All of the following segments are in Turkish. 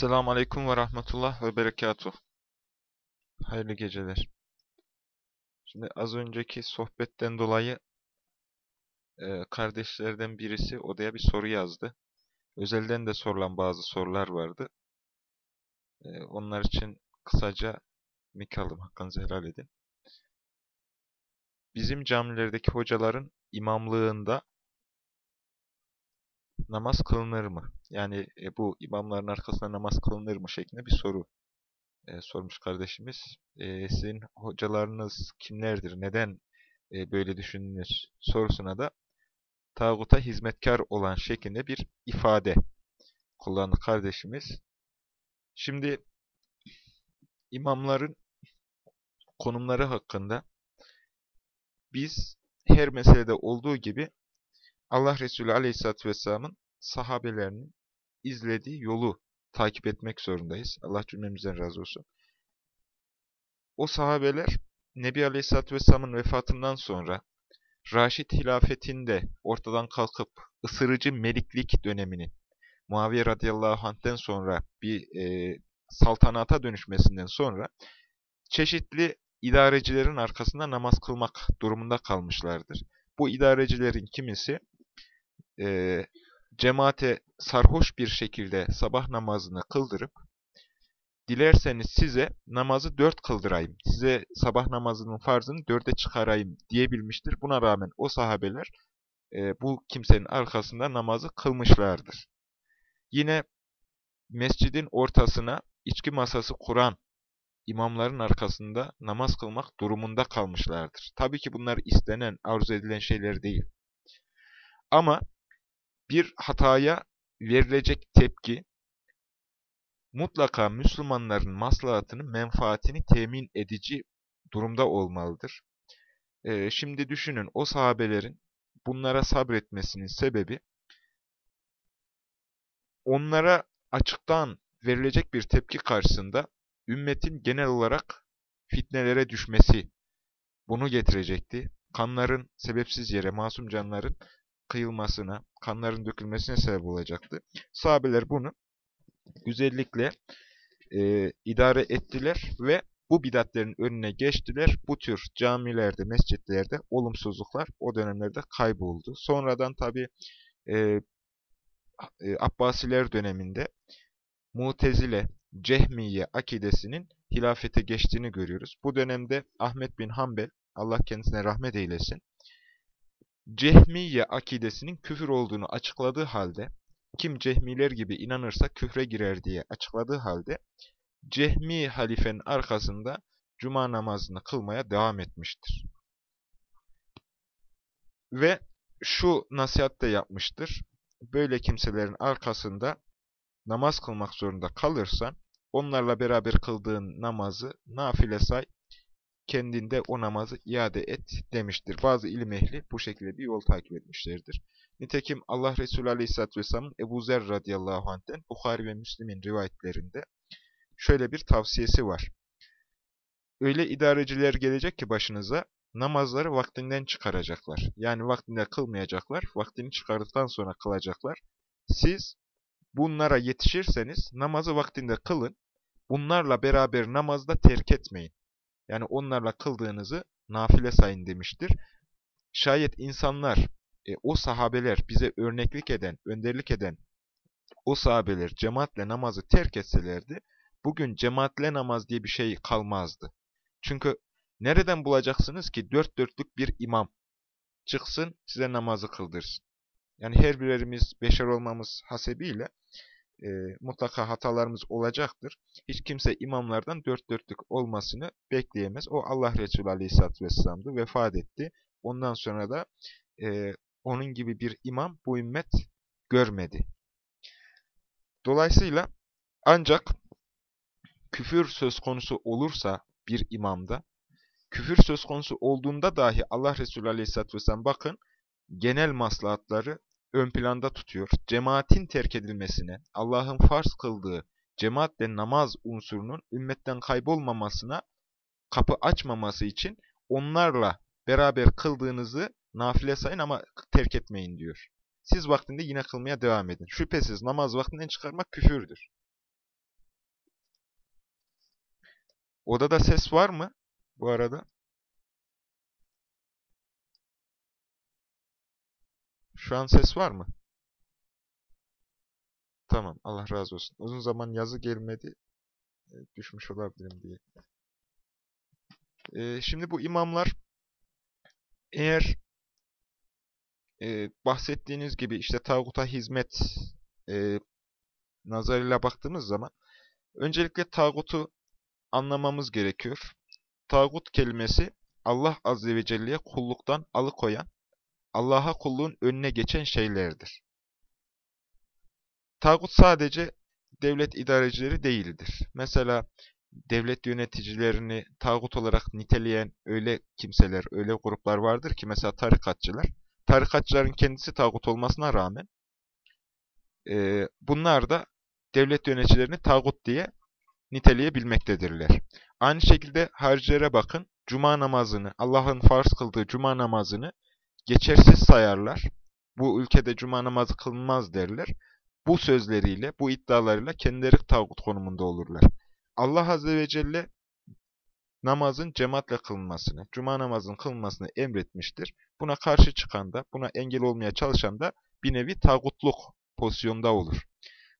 Esselamu Aleyküm ve Rahmetullah ve Berekatuh. Hayırlı geceler. Şimdi az önceki sohbetten dolayı e, kardeşlerden birisi odaya bir soru yazdı. Özelden de sorulan bazı sorular vardı. E, onlar için kısaca mik aldım. Hakkınızı helal edin. Bizim camilerdeki hocaların imamlığında namaz kılınır mı? Yani e, bu imamların arkasında namaz kılınır mı şeklinde bir soru e, sormuş kardeşimiz. E, sizin hocalarınız kimlerdir? Neden e, böyle düşündünüz? Sorusuna da tağuta hizmetkar olan şeklinde bir ifade kullandı kardeşimiz. Şimdi imamların konumları hakkında biz her meselede olduğu gibi Allah Resulü Aleyhisselatü Vesselam'ın sahabelerinin izlediği yolu takip etmek zorundayız. Allah cümlemizden razı olsun. O sahabeler Nebi Aleyhisselatü Vesselam'ın vefatından sonra Raşid hilafetinde ortadan kalkıp ısırıcı meliklik döneminin Muaviye radıyallahu anh'ten sonra bir e, saltanata dönüşmesinden sonra çeşitli idarecilerin arkasında namaz kılmak durumunda kalmışlardır. Bu idarecilerin kimisi e, cemaate sarhoş bir şekilde sabah namazını kıldırıp, dilerseniz size namazı dört kıldırayım, size sabah namazının farzını dörde çıkarayım diyebilmiştir. Buna rağmen o sahabeler e, bu kimsenin arkasında namazı kılmışlardır. Yine mescidin ortasına içki masası kuran imamların arkasında namaz kılmak durumunda kalmışlardır. Tabii ki bunlar istenen, arzu edilen şeyler değil. Ama bir hataya verilecek tepki mutlaka Müslümanların maslahatını, menfaatini temin edici durumda olmalıdır. Ee, şimdi düşünün o sahabelerin bunlara sabretmesinin sebebi onlara açıktan verilecek bir tepki karşısında ümmetin genel olarak fitnelere düşmesi bunu getirecekti. Kanların sebepsiz yere masum canların kıyılmasına, kanların dökülmesine sebep olacaktı. Sahabeler bunu güzellikle e, idare ettiler ve bu bidatlerin önüne geçtiler. Bu tür camilerde, mescitlerde olumsuzluklar o dönemlerde kayboldu. Sonradan tabi e, e, Abbasiler döneminde Mutezile, Cehmiye akidesinin hilafete geçtiğini görüyoruz. Bu dönemde Ahmet bin Hanbel, Allah kendisine rahmet eylesin, Cehmiye akidesinin küfür olduğunu açıkladığı halde, kim Cehmiler gibi inanırsa küfre girer diye açıkladığı halde, Cehmi halifenin arkasında cuma namazını kılmaya devam etmiştir. Ve şu nasihat de yapmıştır. Böyle kimselerin arkasında namaz kılmak zorunda kalırsan, onlarla beraber kıldığın namazı nafile say, kendinde o namazı iade et demiştir. Bazı ilim ehli bu şekilde bir yol takip etmişlerdir. Nitekim Allah Resulü Aleyhisselatü Vesselam'ın Ebu Zer radıyallahu anh'ten Bukhari ve Müslim'in rivayetlerinde şöyle bir tavsiyesi var. Öyle idareciler gelecek ki başınıza namazları vaktinden çıkaracaklar. Yani vaktinde kılmayacaklar, vaktini çıkardıktan sonra kılacaklar. Siz bunlara yetişirseniz namazı vaktinde kılın, bunlarla beraber namazda terk etmeyin. Yani onlarla kıldığınızı nafile sayın demiştir. Şayet insanlar, e, o sahabeler bize örneklik eden, önderlik eden o sahabeler cemaatle namazı terk etselerdi, bugün cemaatle namaz diye bir şey kalmazdı. Çünkü nereden bulacaksınız ki dört dörtlük bir imam çıksın size namazı kıldırsın? Yani her birerimiz beşer olmamız hasebiyle e, mutlaka hatalarımız olacaktır. Hiç kimse imamlardan dört dörtlük olmasını bekleyemez. O Allah Resulü Aleyhisselatü Vesselam'dı, vefat etti. Ondan sonra da e, onun gibi bir imam bu ümmet görmedi. Dolayısıyla ancak küfür söz konusu olursa bir imamda, küfür söz konusu olduğunda dahi Allah Resulü Aleyhisselatü Vesselam bakın genel maslahatları ön planda tutuyor. Cemaatin terk edilmesine, Allah'ın farz kıldığı cemaat ve namaz unsurunun ümmetten kaybolmamasına kapı açmaması için onlarla beraber kıldığınızı nafile sayın ama terk etmeyin diyor. Siz vaktinde yine kılmaya devam edin. Şüphesiz namaz vaktinden çıkarmak küfürdür. Odada ses var mı bu arada? Şu an ses var mı? Tamam, Allah razı olsun. Uzun zaman yazı gelmedi, e, düşmüş olabilirim diye. Ee, şimdi bu imamlar eğer e, bahsettiğiniz gibi işte tağuta hizmet e, nazarıyla baktığımız zaman öncelikle tağutu anlamamız gerekiyor. Tağut kelimesi Allah Azze ve Celle'ye kulluktan alıkoyan, Allah'a kulluğun önüne geçen şeylerdir. Tağut sadece devlet idarecileri değildir. Mesela devlet yöneticilerini tağut olarak niteleyen öyle kimseler, öyle gruplar vardır ki mesela tarikatçılar. Tarikatçıların kendisi tağut olmasına rağmen e, bunlar da devlet yöneticilerini tağut diye niteleyebilmektedirler. Aynı şekilde haricilere bakın, cuma namazını, Allah'ın farz kıldığı cuma namazını geçersiz sayarlar. Bu ülkede cuma namazı kılınmaz derler. Bu sözleriyle, bu iddialarıyla kendileri tağut konumunda olurlar. Allah Azze ve Celle namazın cemaatle kılınmasını, cuma namazının kılınmasını emretmiştir. Buna karşı çıkan da, buna engel olmaya çalışan da bir nevi tağutluk pozisyonda olur.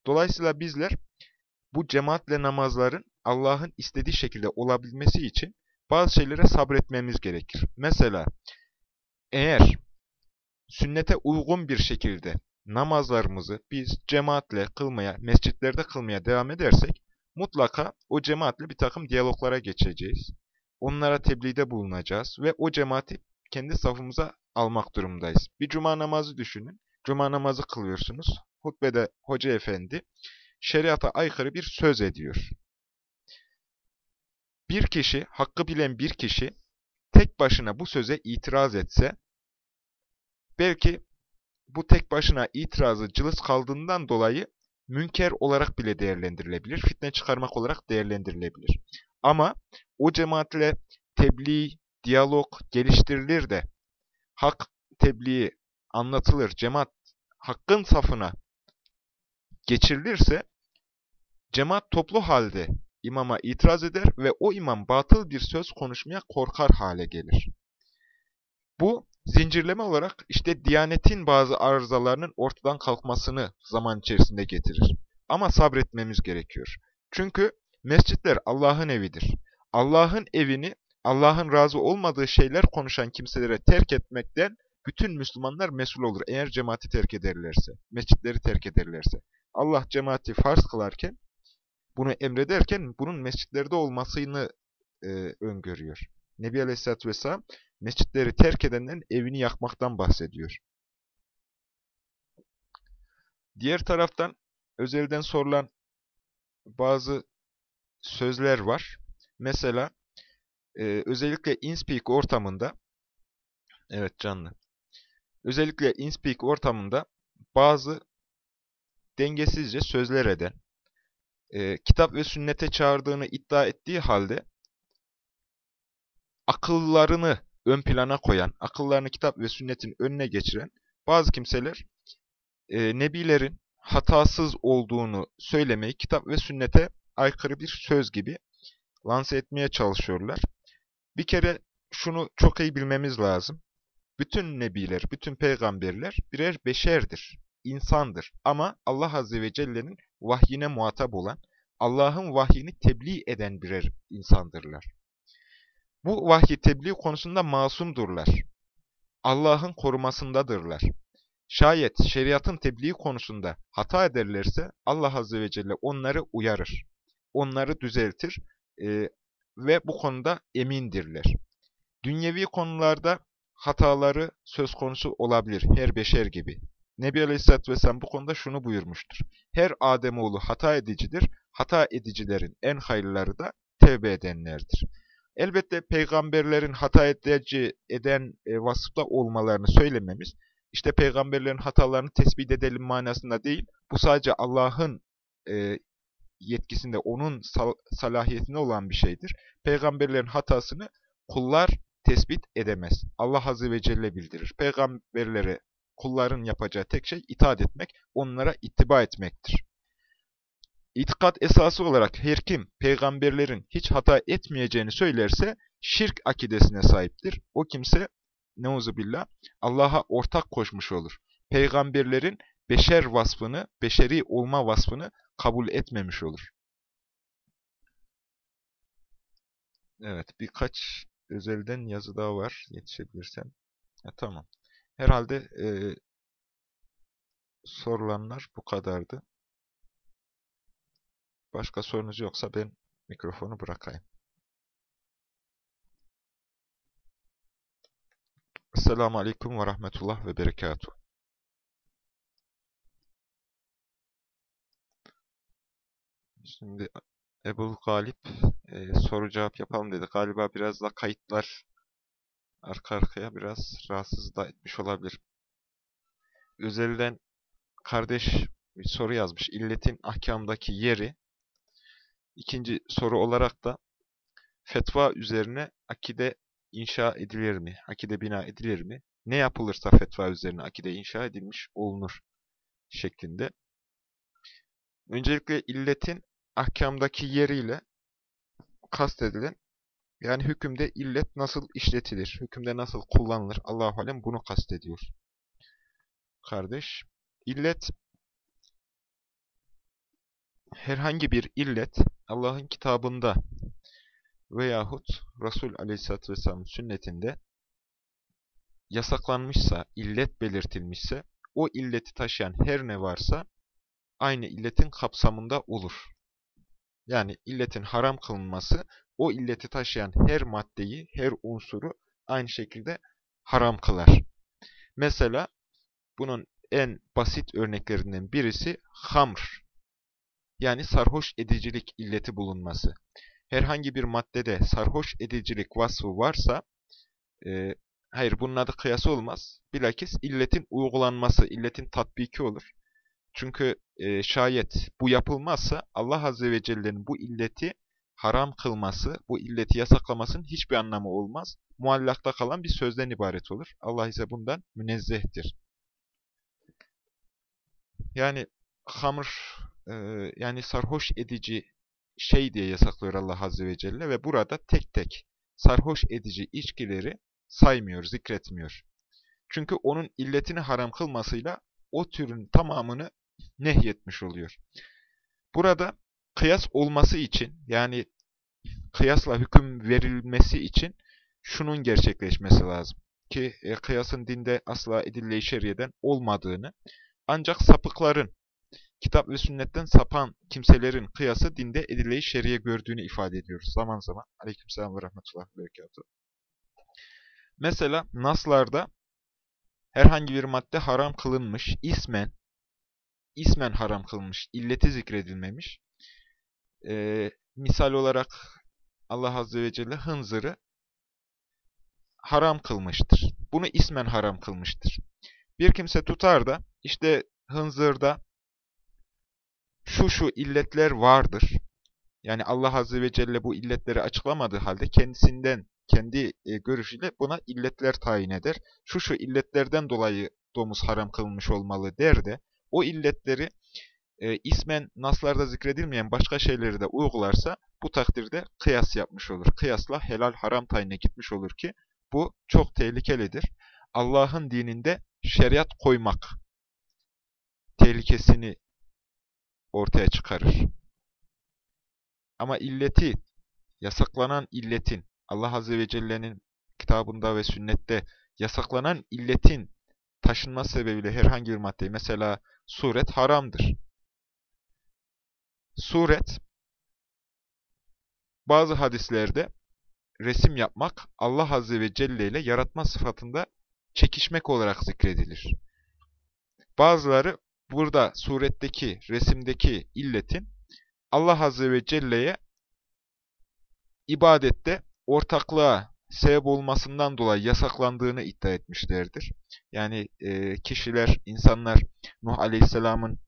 Dolayısıyla bizler bu cemaatle namazların Allah'ın istediği şekilde olabilmesi için bazı şeylere sabretmemiz gerekir. Mesela eğer sünnete uygun bir şekilde namazlarımızı biz cemaatle kılmaya, mescitlerde kılmaya devam edersek mutlaka o cemaatle bir takım diyaloglara geçeceğiz. Onlara tebliğde bulunacağız ve o cemaati kendi safımıza almak durumdayız. Bir cuma namazı düşünün. Cuma namazı kılıyorsunuz. Hutbede hoca efendi şeriata aykırı bir söz ediyor. Bir kişi, hakkı bilen bir kişi tek başına bu söze itiraz etse, belki bu tek başına itirazı cılız kaldığından dolayı münker olarak bile değerlendirilebilir, fitne çıkarmak olarak değerlendirilebilir. Ama o cemaatle tebliğ, diyalog geliştirilir de hak tebliği anlatılır, cemaat hakkın safına geçirilirse cemaat toplu halde imama itiraz eder ve o imam batıl bir söz konuşmaya korkar hale gelir. Bu zincirleme olarak işte Diyanet'in bazı arızalarının ortadan kalkmasını zaman içerisinde getirir. Ama sabretmemiz gerekiyor. Çünkü mescitler Allah'ın evidir. Allah'ın evini Allah'ın razı olmadığı şeyler konuşan kimselere terk etmekten bütün Müslümanlar mesul olur eğer cemaati terk ederlerse, mescitleri terk ederlerse. Allah cemaati farz kılarken, bunu emrederken bunun mescitlerde olmasını e, öngörüyor. Nebi Aleyhisselatü Vesselam mescitleri terk edenlerin evini yakmaktan bahsediyor. Diğer taraftan özelden sorulan bazı sözler var. Mesela e, özellikle InSpeak ortamında evet canlı. Özellikle InSpeak ortamında bazı dengesizce sözler eden, e, kitap ve sünnete çağırdığını iddia ettiği halde akıllarını ön plana koyan, akıllarını kitap ve sünnetin önüne geçiren bazı kimseler e, nebilerin hatasız olduğunu söylemeyi kitap ve sünnete aykırı bir söz gibi lanse etmeye çalışıyorlar. Bir kere şunu çok iyi bilmemiz lazım. Bütün nebiler, bütün peygamberler birer beşerdir, insandır. Ama Allah Azze ve Celle'nin vahyine muhatap olan, Allah'ın vahyini tebliğ eden birer insandırlar. Bu vahyi tebliğ konusunda masumdurlar. Allah'ın korumasındadırlar. Şayet şeriatın tebliğ konusunda hata ederlerse Allah Azze ve Celle onları uyarır. Onları düzeltir e, ve bu konuda emindirler. Dünyevi konularda hataları söz konusu olabilir her beşer gibi. Nebi Aleyhisselatü Vesselam bu konuda şunu buyurmuştur. Her Ademoğlu hata edicidir, hata edicilerin en hayırları da tevbe edenlerdir. Elbette peygamberlerin hata edici eden e, vasıfta olmalarını söylememiz, işte peygamberlerin hatalarını tespit edelim manasında değil, bu sadece Allah'ın e, yetkisinde, onun sal salahiyetinde olan bir şeydir. Peygamberlerin hatasını kullar tespit edemez. Allah Azze ve Celle bildirir. Peygamberlere kulların yapacağı tek şey itaat etmek, onlara ittiba etmektir. itikat esası olarak her kim peygamberlerin hiç hata etmeyeceğini söylerse şirk akidesine sahiptir. O kimse neuzubillah Allah'a ortak koşmuş olur. Peygamberlerin beşer vasfını, beşeri olma vasfını kabul etmemiş olur. Evet, birkaç özelden yazı daha var yetişebilirsem. Ya, tamam. Herhalde e, sorulanlar bu kadardı. Başka sorunuz yoksa ben mikrofonu bırakayım. Esselamu Aleyküm ve Rahmetullah ve Berekatuhu. Şimdi Ebul Galip e, soru cevap yapalım dedi. Galiba biraz da kayıtlar arka arkaya biraz rahatsız da etmiş olabilir. Özelden kardeş bir soru yazmış. İlletin ahkamdaki yeri. İkinci soru olarak da fetva üzerine akide inşa edilir mi? Akide bina edilir mi? Ne yapılırsa fetva üzerine akide inşa edilmiş olunur şeklinde. Öncelikle illetin ahkamdaki yeriyle kastedilen yani hükümde illet nasıl işletilir, hükümde nasıl kullanılır Allah-u Alem bunu kastediyor. Kardeş, illet herhangi bir illet Allah'ın kitabında veyahut Resul Aleyhisselatü Vesselam'ın sünnetinde yasaklanmışsa, illet belirtilmişse, o illeti taşıyan her ne varsa aynı illetin kapsamında olur. Yani illetin haram kılınması, o illeti taşıyan her maddeyi, her unsuru aynı şekilde haram kılar. Mesela bunun en basit örneklerinden birisi hamr. Yani sarhoş edicilik illeti bulunması. Herhangi bir maddede sarhoş edicilik vasfı varsa, e, hayır bunun adı kıyası olmaz. Bilakis illetin uygulanması, illetin tatbiki olur. Çünkü e, şayet bu yapılmazsa Allah Azze ve Celle'nin bu illeti haram kılması, bu illeti yasaklamasının hiçbir anlamı olmaz. Muallakta kalan bir sözden ibaret olur. Allah ise bundan münezzehtir. Yani hamur, e, yani sarhoş edici şey diye yasaklıyor Allah Azze ve Celle ve burada tek tek sarhoş edici içkileri saymıyor, zikretmiyor. Çünkü onun illetini haram kılmasıyla o türün tamamını nehyetmiş oluyor. Burada kıyas olması için yani kıyasla hüküm verilmesi için şunun gerçekleşmesi lazım. Ki e, kıyasın dinde asla edille-i şeriyeden olmadığını ancak sapıkların, kitap ve sünnetten sapan kimselerin kıyası dinde edille-i şeriye gördüğünü ifade ediyoruz zaman zaman. Aleykümselam ve rahmetullah ve berekatuhu. Mesela naslarda herhangi bir madde haram kılınmış, ismen, ismen haram kılmış, illeti zikredilmemiş. Ee, misal olarak Allah Azze ve Celle hınzırı haram kılmıştır. Bunu ismen haram kılmıştır. Bir kimse tutar da işte hınzırda şu şu illetler vardır. Yani Allah Azze ve Celle bu illetleri açıklamadığı halde kendisinden, kendi e, görüşüyle buna illetler tayin eder. Şu şu illetlerden dolayı domuz haram kılınmış olmalı der de o illetleri e, ismen naslarda zikredilmeyen başka şeyleri de uygularsa bu takdirde kıyas yapmış olur. Kıyasla helal haram tayine gitmiş olur ki bu çok tehlikelidir. Allah'ın dininde şeriat koymak tehlikesini ortaya çıkarır. Ama illeti, yasaklanan illetin, Allah Azze ve Celle'nin kitabında ve sünnette yasaklanan illetin taşınma sebebiyle herhangi bir maddeyi, mesela suret haramdır. Suret, bazı hadislerde resim yapmak Allah Azze ve Celle ile yaratma sıfatında çekişmek olarak zikredilir. Bazıları burada suretteki, resimdeki illetin Allah Azze ve Celle'ye ibadette ortaklığa sebep olmasından dolayı yasaklandığını iddia etmişlerdir. Yani e, kişiler, insanlar Nuh Aleyhisselam'ın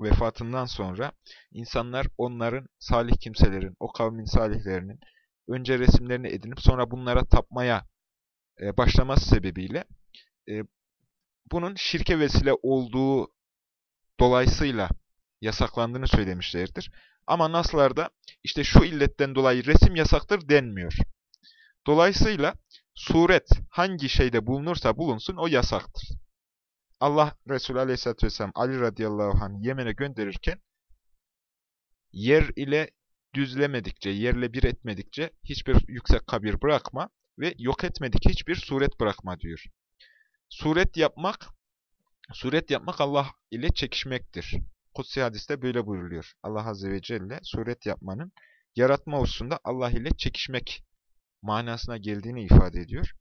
vefatından sonra insanlar onların salih kimselerin, o kavmin salihlerinin önce resimlerini edinip sonra bunlara tapmaya e, başlaması sebebiyle e, bunun şirke vesile olduğu dolayısıyla yasaklandığını söylemişlerdir. Ama naslarda işte şu illetten dolayı resim yasaktır denmiyor. Dolayısıyla suret hangi şeyde bulunursa bulunsun o yasaktır. Allah Resulü Aleyhisselatü Vesselam Ali radıyallahu anh Yemen'e gönderirken yer ile düzlemedikçe, yerle bir etmedikçe hiçbir yüksek kabir bırakma ve yok etmedik hiçbir suret bırakma diyor. Suret yapmak, suret yapmak Allah ile çekişmektir. Kutsi hadiste böyle buyuruluyor. Allah Azze ve Celle suret yapmanın yaratma hususunda Allah ile çekişmek manasına geldiğini ifade ediyor.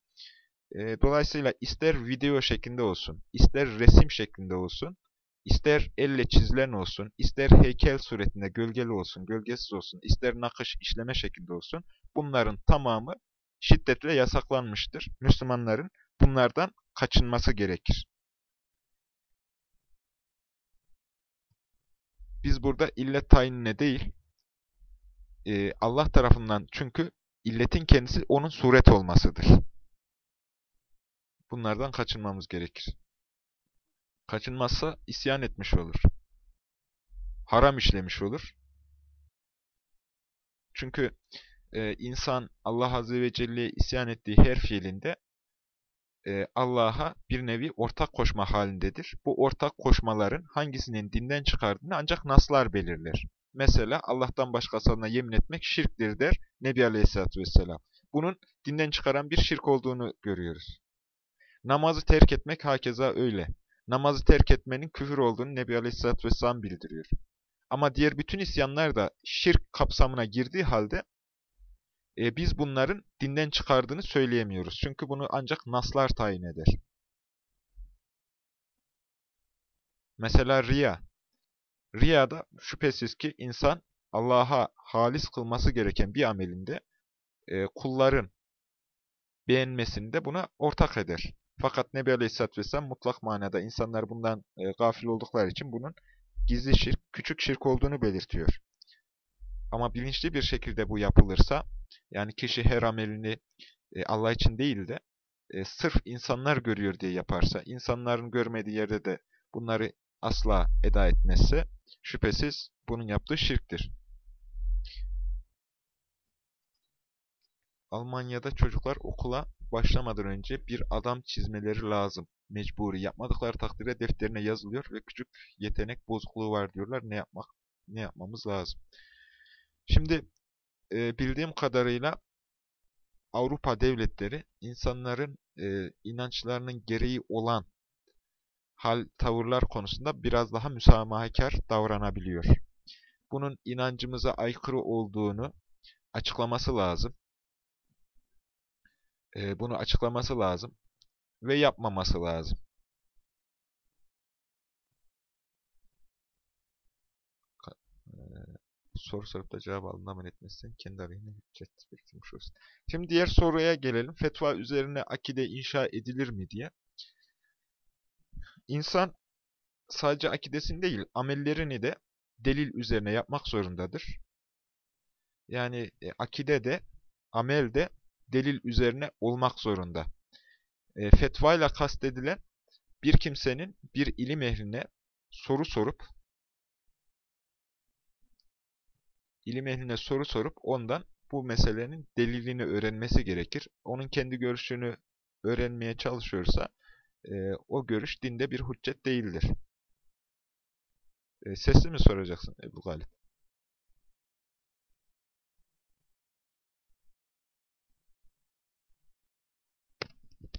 E, dolayısıyla ister video şeklinde olsun, ister resim şeklinde olsun, ister elle çizilen olsun, ister heykel suretinde gölgeli olsun, gölgesiz olsun, ister nakış işleme şeklinde olsun, bunların tamamı şiddetle yasaklanmıştır. Müslümanların bunlardan kaçınması gerekir. Biz burada illet tayinine değil, Allah tarafından çünkü illetin kendisi onun suret olmasıdır. Bunlardan kaçınmamız gerekir. Kaçınmazsa isyan etmiş olur. Haram işlemiş olur. Çünkü e, insan Allah Azze ve Celle'ye isyan ettiği her fiilinde e, Allah'a bir nevi ortak koşma halindedir. Bu ortak koşmaların hangisinin dinden çıkardığını ancak naslar belirler. Mesela Allah'tan başkasına yemin etmek şirktir der Nebi Aleyhisselatü Vesselam. Bunun dinden çıkaran bir şirk olduğunu görüyoruz. Namazı terk etmek hakeza öyle. Namazı terk etmenin küfür olduğunu Nebi Aleyhisselatü Vesselam bildiriyor. Ama diğer bütün isyanlar da şirk kapsamına girdiği halde e, biz bunların dinden çıkardığını söyleyemiyoruz. Çünkü bunu ancak naslar tayin eder. Mesela riya. Riyada şüphesiz ki insan Allah'a halis kılması gereken bir amelinde e, kulların beğenmesini buna ortak eder. Fakat Nebi Aleyhisselatü Vesselam mutlak manada insanlar bundan e, gafil oldukları için bunun gizli şirk, küçük şirk olduğunu belirtiyor. Ama bilinçli bir şekilde bu yapılırsa, yani kişi her amelini e, Allah için değil de e, sırf insanlar görüyor diye yaparsa, insanların görmediği yerde de bunları asla eda etmezse, şüphesiz bunun yaptığı şirktir. Almanya'da çocuklar okula başlamadan önce bir adam çizmeleri lazım. Mecburi. Yapmadıkları takdirde defterine yazılıyor ve küçük yetenek bozukluğu var diyorlar. Ne yapmak ne yapmamız lazım? Şimdi e, bildiğim kadarıyla Avrupa devletleri insanların e, inançlarının gereği olan hal, tavırlar konusunda biraz daha müsamahakar davranabiliyor. Bunun inancımıza aykırı olduğunu açıklaması lazım. E, bunu açıklaması lazım ve yapmaması lazım. Soru sorup da cevap alınamayan etmezsen kendi aleyhine hüccet biriktirmiş olsun. Şimdi diğer soruya gelelim. Fetva üzerine akide inşa edilir mi diye. İnsan sadece akidesini değil, amellerini de delil üzerine yapmak zorundadır. Yani e, akide de, amel de delil üzerine olmak zorunda. E, fetva ile kastedilen bir kimsenin bir ilim ehline soru sorup ilim ehline soru sorup ondan bu meselenin delilini öğrenmesi gerekir. Onun kendi görüşünü öğrenmeye çalışıyorsa e, o görüş dinde bir hüccet değildir. E, sesli mi soracaksın Ebu Galip?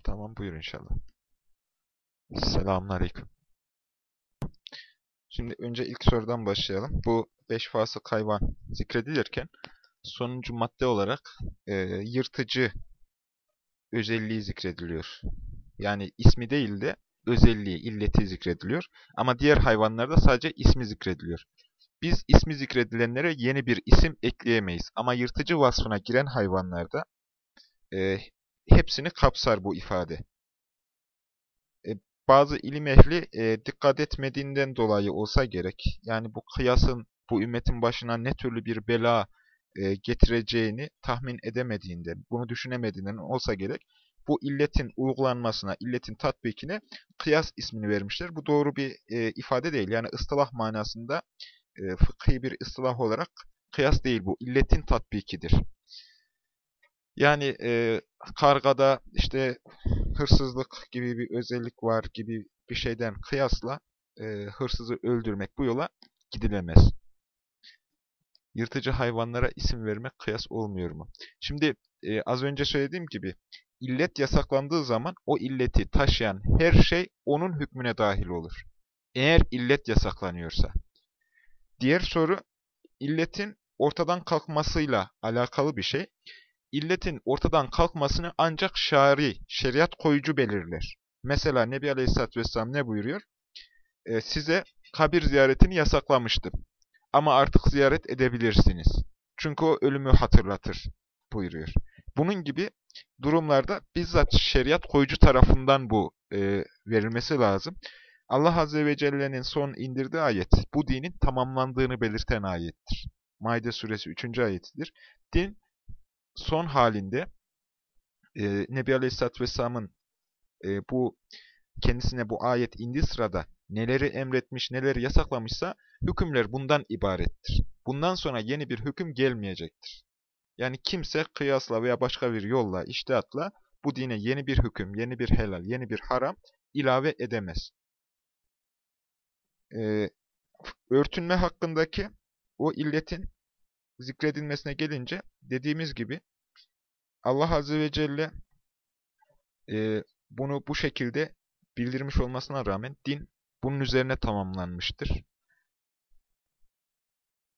Tamam buyur inşallah. Selamünaleyküm. Şimdi önce ilk sorudan başlayalım. Bu beş fasık hayvan zikredilirken sonuncu madde olarak e, yırtıcı özelliği zikrediliyor. Yani ismi değil de özelliği, illeti zikrediliyor. Ama diğer hayvanlarda sadece ismi zikrediliyor. Biz ismi zikredilenlere yeni bir isim ekleyemeyiz. Ama yırtıcı vasfına giren hayvanlarda e, hepsini kapsar bu ifade. E, bazı ilim ehli e, dikkat etmediğinden dolayı olsa gerek, yani bu kıyasın bu ümmetin başına ne türlü bir bela e, getireceğini tahmin edemediğinden, bunu düşünemediğinden olsa gerek, bu illetin uygulanmasına, illetin tatbikine kıyas ismini vermişler. Bu doğru bir e, ifade değil. Yani ıstılah manasında e, fıkhi bir ıstılah olarak kıyas değil bu. İlletin tatbikidir. Yani e, kargada işte hırsızlık gibi bir özellik var gibi bir şeyden kıyasla e, hırsızı öldürmek bu yola gidilemez. Yırtıcı hayvanlara isim vermek kıyas olmuyor mu? Şimdi e, az önce söylediğim gibi illet yasaklandığı zaman o illeti taşıyan her şey onun hükmüne dahil olur. Eğer illet yasaklanıyorsa. Diğer soru illetin ortadan kalkmasıyla alakalı bir şey. İlletin ortadan kalkmasını ancak şari, şeriat koyucu belirler. Mesela Nebi Aleyhisselatü Vesselam ne buyuruyor? Ee, size kabir ziyaretini yasaklamıştım. Ama artık ziyaret edebilirsiniz. Çünkü o ölümü hatırlatır buyuruyor. Bunun gibi durumlarda bizzat şeriat koyucu tarafından bu e, verilmesi lazım. Allah Azze ve Celle'nin son indirdiği ayet, bu dinin tamamlandığını belirten ayettir. Maide suresi 3. ayetidir. Din son halinde e, Nebi Aleyhisselatü Vesselam'ın e, bu kendisine bu ayet indiği sırada neleri emretmiş, neleri yasaklamışsa hükümler bundan ibarettir. Bundan sonra yeni bir hüküm gelmeyecektir. Yani kimse kıyasla veya başka bir yolla, iştihatla bu dine yeni bir hüküm, yeni bir helal, yeni bir haram ilave edemez. Ee, örtünme hakkındaki o illetin zikredilmesine gelince dediğimiz gibi Allah Azze ve Celle e, bunu bu şekilde bildirmiş olmasına rağmen din bunun üzerine tamamlanmıştır.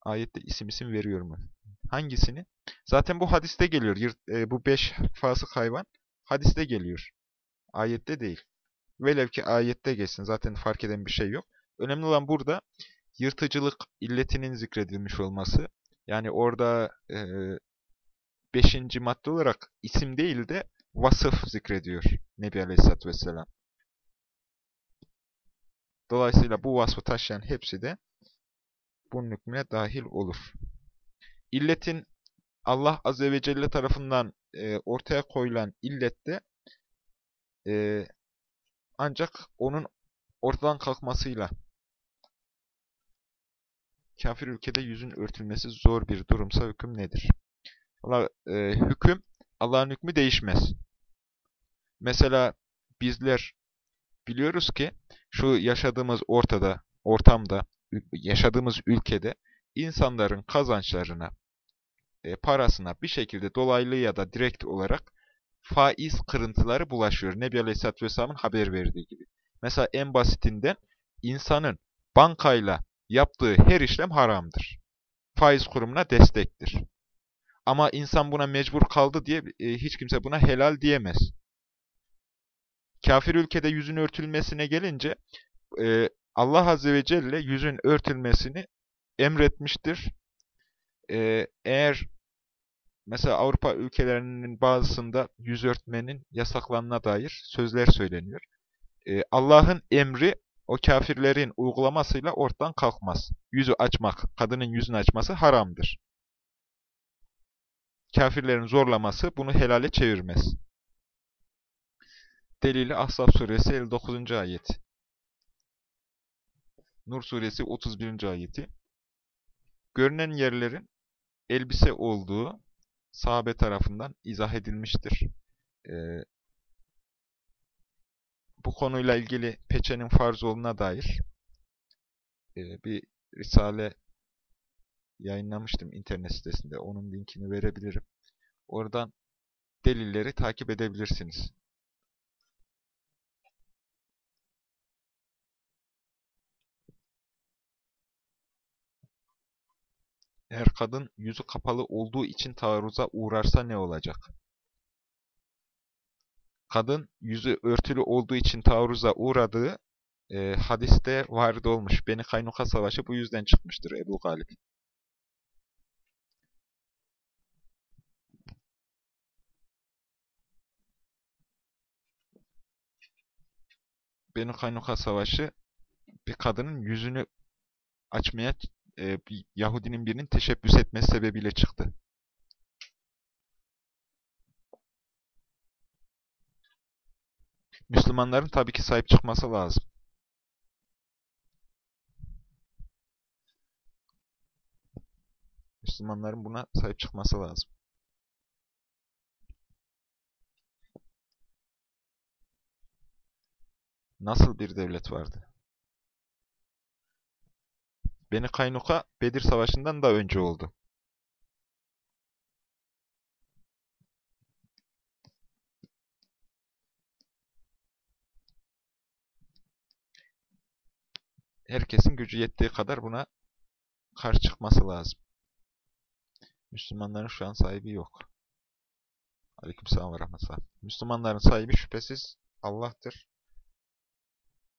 Ayette isim isim veriyor mu? Hangisini? Zaten bu hadiste geliyor. E, bu beş fasık hayvan hadiste geliyor. Ayette değil. Velev ki ayette geçsin. Zaten fark eden bir şey yok. Önemli olan burada yırtıcılık illetinin zikredilmiş olması. Yani orada e, beşinci madde olarak isim değil de vasıf zikrediyor Nebi Aleyhisselatü Vesselam. Dolayısıyla bu vasfı taşıyan hepsi de bunun hükmüne dahil olur. İlletin Allah Azze ve Celle tarafından e, ortaya koyulan illette e, ancak onun ortadan kalkmasıyla kafir ülkede yüzün örtülmesi zor bir durumsa hüküm nedir? Allah, e, hüküm, Allah'ın hükmü değişmez. Mesela bizler biliyoruz ki şu yaşadığımız ortada, ortamda, yaşadığımız ülkede insanların kazançlarına, e, parasına bir şekilde dolaylı ya da direkt olarak faiz kırıntıları bulaşıyor. Nebi Aleyhisselatü Vesselam'ın haber verdiği gibi. Mesela en basitinden insanın bankayla yaptığı her işlem haramdır. Faiz kurumuna destektir. Ama insan buna mecbur kaldı diye e, hiç kimse buna helal diyemez. Kafir ülkede yüzün örtülmesine gelince e, Allah Azze ve Celle yüzün örtülmesini emretmiştir. E, eğer mesela Avrupa ülkelerinin bazısında yüz örtmenin yasaklanına dair sözler söyleniyor. E, Allah'ın emri o kafirlerin uygulamasıyla ortadan kalkmaz. Yüzü açmak, kadının yüzünü açması haramdır. Kafirlerin zorlaması bunu helale çevirmez. Delili Ahzab suresi 59. ayet. Nur suresi 31. ayeti. Görünen yerlerin elbise olduğu sahabe tarafından izah edilmiştir. Ee, bu konuyla ilgili peçenin farz olduğuna dair e, bir risale yayınlamıştım internet sitesinde. Onun linkini verebilirim. Oradan delilleri takip edebilirsiniz. Eğer kadın yüzü kapalı olduğu için taarruza uğrarsa ne olacak? Kadın yüzü örtülü olduğu için taarruza uğradığı e, hadiste varid olmuş. Beni Kaynuka Savaşı bu yüzden çıkmıştır Ebu Galip. Beni Kaynuka Savaşı bir kadının yüzünü açmaya e, Yahudinin birinin teşebbüs etmesi sebebiyle çıktı. Müslümanların tabii ki sahip çıkması lazım. Müslümanların buna sahip çıkması lazım. Nasıl bir devlet vardı? Beni Kaynuka Bedir Savaşı'ndan da önce oldu. Herkesin gücü yettiği kadar buna karşı çıkması lazım. Müslümanların şu an sahibi yok. Aleykümselam ve rahmetullah. Müslümanların sahibi şüphesiz Allah'tır.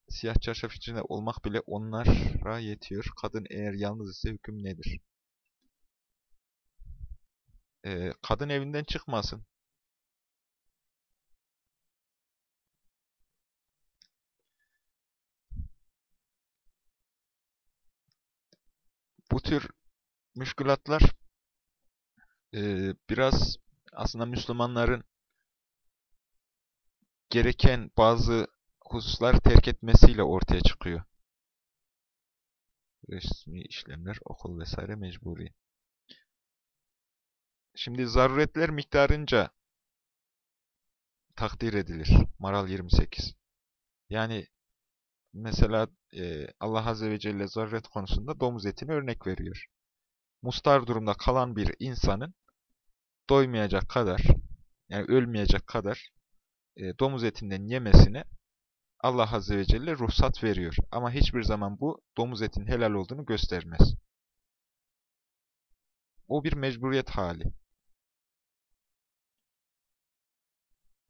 Siyah çarşaf içinde olmak bile onlara yetiyor. Kadın eğer yalnız ise hüküm nedir? Ee, kadın evinden çıkmasın. Bu tür müşkülatlar e, biraz aslında Müslümanların gereken bazı hususlar terk etmesiyle ortaya çıkıyor. Resmi işlemler, okul vesaire mecburi. Şimdi zaruretler miktarınca takdir edilir. Maral 28. Yani mesela e, Allah Azze ve Celle zaruret konusunda domuz etini örnek veriyor. Mustar durumda kalan bir insanın doymayacak kadar, yani ölmeyecek kadar e, domuz etinden yemesine Allah Azze ve Celle ruhsat veriyor. Ama hiçbir zaman bu domuz etinin helal olduğunu göstermez. O bir mecburiyet hali.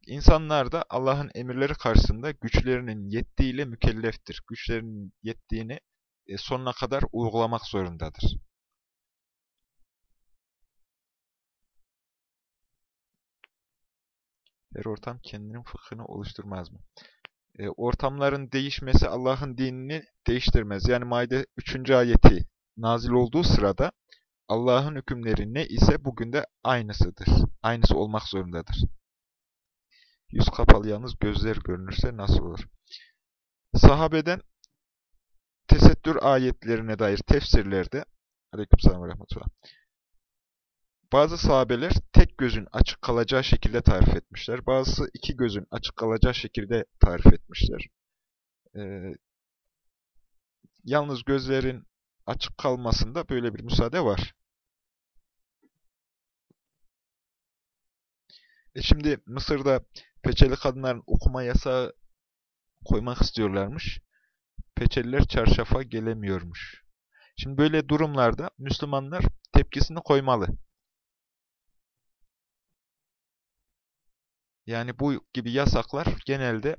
İnsanlar da Allah'ın emirleri karşısında güçlerinin yettiğiyle mükelleftir. Güçlerinin yettiğini e, sonuna kadar uygulamak zorundadır. Her ortam kendinin fıkhını oluşturmaz mı? E, ortamların değişmesi Allah'ın dinini değiştirmez. Yani Maide 3. ayeti nazil olduğu sırada Allah'ın hükümleri ne ise bugün de aynısıdır. Aynısı olmak zorundadır. Yüz kapalı yalnız gözler görünürse nasıl olur? Sahabeden tesettür ayetlerine dair tefsirlerde Aleykümselam ve rahmetullah. Bazı sahabeler tek gözün açık kalacağı şekilde tarif etmişler. Bazısı iki gözün açık kalacağı şekilde tarif etmişler. Ee, yalnız gözlerin açık kalmasında böyle bir müsaade var. E şimdi Mısır'da peçeli kadınların okuma yasağı koymak istiyorlarmış. Peçeliler çarşafa gelemiyormuş. Şimdi böyle durumlarda Müslümanlar tepkisini koymalı. Yani bu gibi yasaklar genelde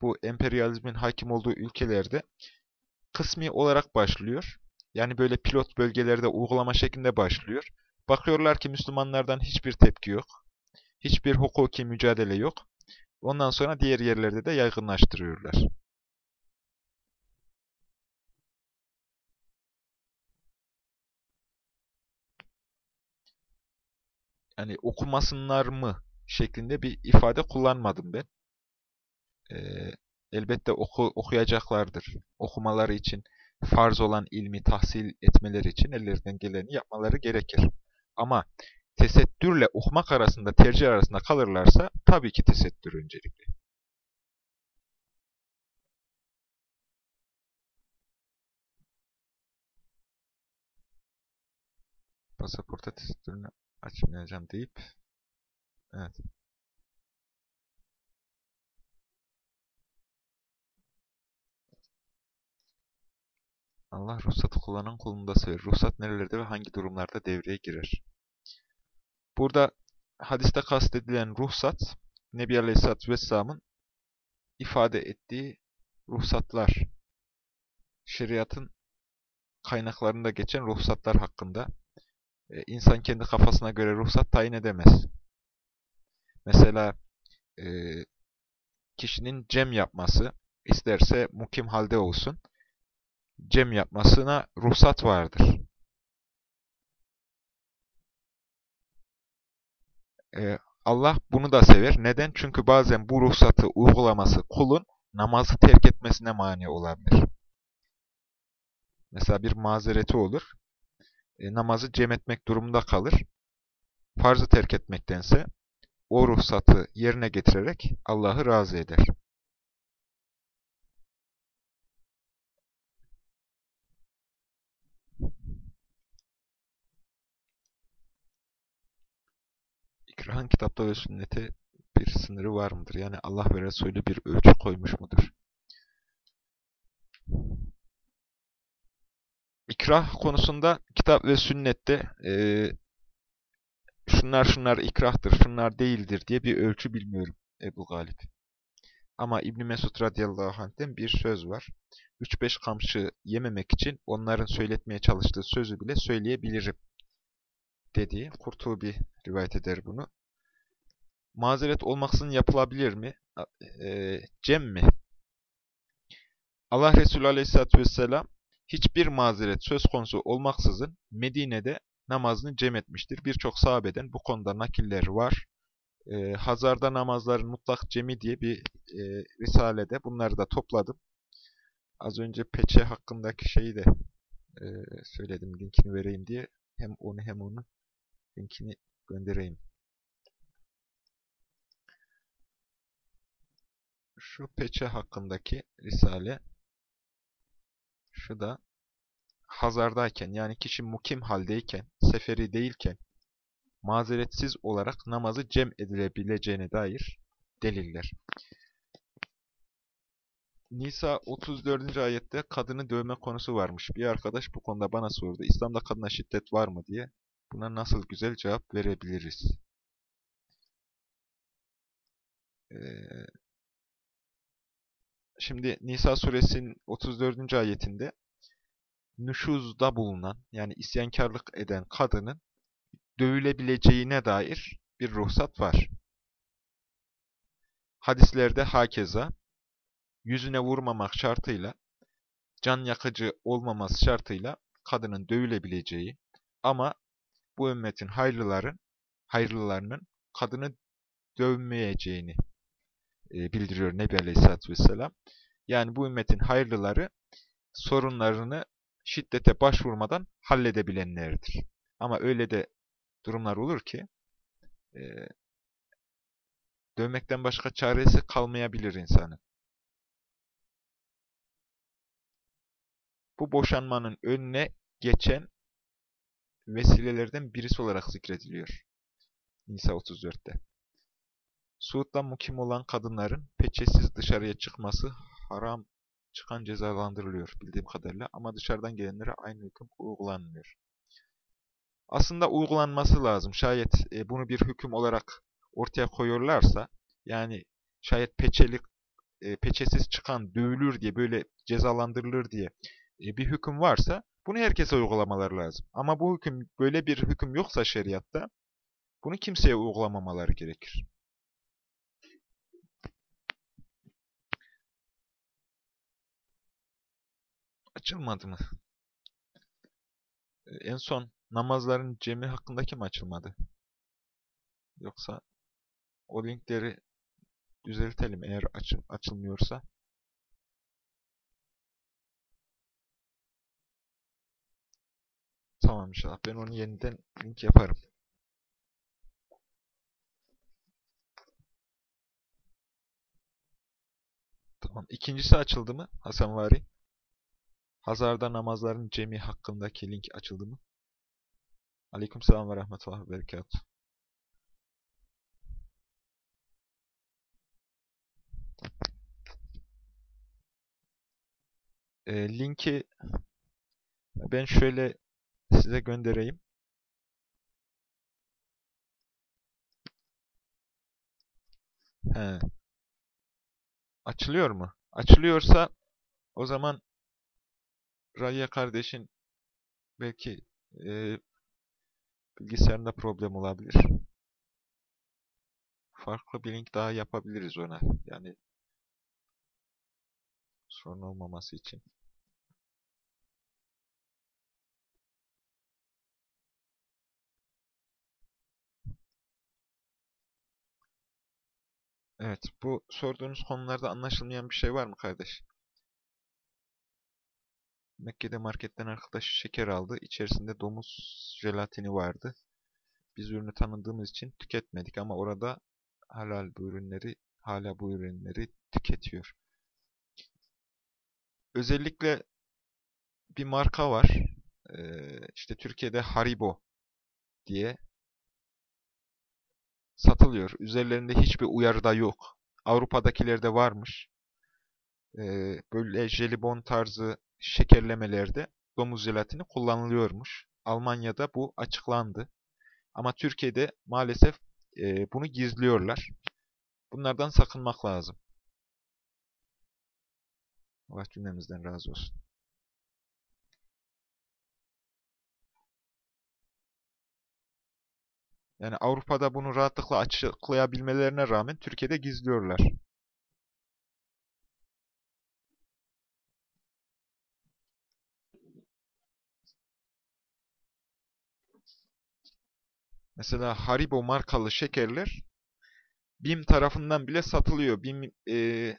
bu emperyalizmin hakim olduğu ülkelerde kısmi olarak başlıyor. Yani böyle pilot bölgelerde uygulama şeklinde başlıyor. Bakıyorlar ki Müslümanlardan hiçbir tepki yok. Hiçbir hukuki mücadele yok. Ondan sonra diğer yerlerde de yaygınlaştırıyorlar. Yani okumasınlar mı şeklinde bir ifade kullanmadım ben. Ee, elbette oku, okuyacaklardır. Okumaları için, farz olan ilmi tahsil etmeleri için ellerinden geleni yapmaları gerekir. Ama tesettürle okumak arasında, tercih arasında kalırlarsa tabii ki tesettür öncelikli. Pasaporta tesettürünü açmayacağım deyip Evet. Allah ruhsatı kullanan kulunda sever. Ruhsat nerelerde ve hangi durumlarda devreye girer? Burada hadiste kastedilen ruhsat, Nebi Aleyhisselatü Vesselam'ın ifade ettiği ruhsatlar, şeriatın kaynaklarında geçen ruhsatlar hakkında e, insan kendi kafasına göre ruhsat tayin edemez. Mesela e, kişinin cem yapması, isterse mukim halde olsun, cem yapmasına ruhsat vardır. E, Allah bunu da sever. Neden? Çünkü bazen bu ruhsatı uygulaması kulun namazı terk etmesine mani olabilir. Mesela bir mazereti olur. E, namazı cem etmek durumunda kalır. Farzı terk etmektense o ruhsatı yerine getirerek Allah'ı razı eder. İkrahın kitapta ve sünnete bir sınırı var mıdır? Yani Allah ve Resulü bir ölçü koymuş mudur? İkrah konusunda kitap ve sünnette e, şunlar şunlar ikrahtır, şunlar değildir diye bir ölçü bilmiyorum Ebu Galip. Ama İbn Mesud radıyallahu anh'ten bir söz var. 3-5 kamçı yememek için onların söyletmeye çalıştığı sözü bile söyleyebilirim dediği Kurtubi rivayet eder bunu. Mazeret olmaksızın yapılabilir mi? E, cem mi? Allah Resulü aleyhissalatü vesselam hiçbir mazeret söz konusu olmaksızın Medine'de namazını cem etmiştir. Birçok sahabeden bu konuda nakiller var. E, Hazarda namazların mutlak cemi diye bir e, risalede bunları da topladım. Az önce peçe hakkındaki şeyi de e, söyledim, linkini vereyim diye. Hem onu hem onu linkini göndereyim. Şu peçe hakkındaki risale, şu da hazardayken yani kişi mukim haldeyken, seferi değilken mazeretsiz olarak namazı cem edilebileceğine dair deliller. Nisa 34. ayette kadını dövme konusu varmış. Bir arkadaş bu konuda bana sordu. İslam'da kadına şiddet var mı diye. Buna nasıl güzel cevap verebiliriz? Ee, şimdi Nisa suresinin 34. ayetinde nüşuzda bulunan yani isyankarlık eden kadının dövülebileceğine dair bir ruhsat var. Hadislerde hakeza yüzüne vurmamak şartıyla, can yakıcı olmaması şartıyla kadının dövülebileceği ama bu ümmetin hayırlıların, hayırlılarının kadını dövmeyeceğini e, bildiriyor Nebi Aleyhisselatü Vesselam. Yani bu ümmetin hayırlıları sorunlarını şiddete başvurmadan halledebilenlerdir. Ama öyle de durumlar olur ki e, dövmekten başka çaresi kalmayabilir insanın. Bu boşanmanın önüne geçen vesilelerden birisi olarak zikrediliyor. Nisa 34'te. Suud'da mukim olan kadınların peçesiz dışarıya çıkması haram çıkan cezalandırılıyor bildiğim kadarıyla ama dışarıdan gelenlere aynı hüküm uygulanmıyor. Aslında uygulanması lazım. Şayet e, bunu bir hüküm olarak ortaya koyuyorlarsa yani şayet peçelik e, peçesiz çıkan dövülür diye böyle cezalandırılır diye e, bir hüküm varsa bunu herkese uygulamaları lazım. Ama bu hüküm böyle bir hüküm yoksa şeriatta bunu kimseye uygulamamaları gerekir. Açılmadı mı? E, en son namazların cemi hakkındaki mi açılmadı? Yoksa o linkleri düzeltelim eğer açıl açılmıyorsa. Tamam inşallah. Ben onu yeniden link yaparım. Tamam. İkincisi açıldı mı Hasan Vari? Hazarda namazların cemi hakkındaki link açıldı mı? Aleykümselam ve rahmetullah ve berekatuhu. E, linki ben şöyle size göndereyim. He. Açılıyor mu? Açılıyorsa o zaman Raya kardeşin belki e, bilgisayarında problem olabilir. Farklı bir link daha yapabiliriz ona. Yani sorun olmaması için. Evet, bu sorduğunuz konularda anlaşılmayan bir şey var mı kardeş? Mekke'de marketten arkadaş şeker aldı. İçerisinde domuz jelatini vardı. Biz ürünü tanıdığımız için tüketmedik ama orada halal bu ürünleri, hala bu ürünleri tüketiyor. Özellikle bir marka var. Ee, işte Türkiye'de Haribo diye satılıyor. Üzerlerinde hiçbir uyarı da yok. Avrupa'dakilerde varmış. Ee, böyle jelibon tarzı şekerlemelerde domuz jelatini kullanılıyormuş. Almanya'da bu açıklandı. Ama Türkiye'de maalesef e, bunu gizliyorlar. Bunlardan sakınmak lazım. Allah cümlemizden razı olsun. Yani Avrupa'da bunu rahatlıkla açıklayabilmelerine rağmen Türkiye'de gizliyorlar. Mesela Haribo markalı şekerler BİM tarafından bile satılıyor. BİM e,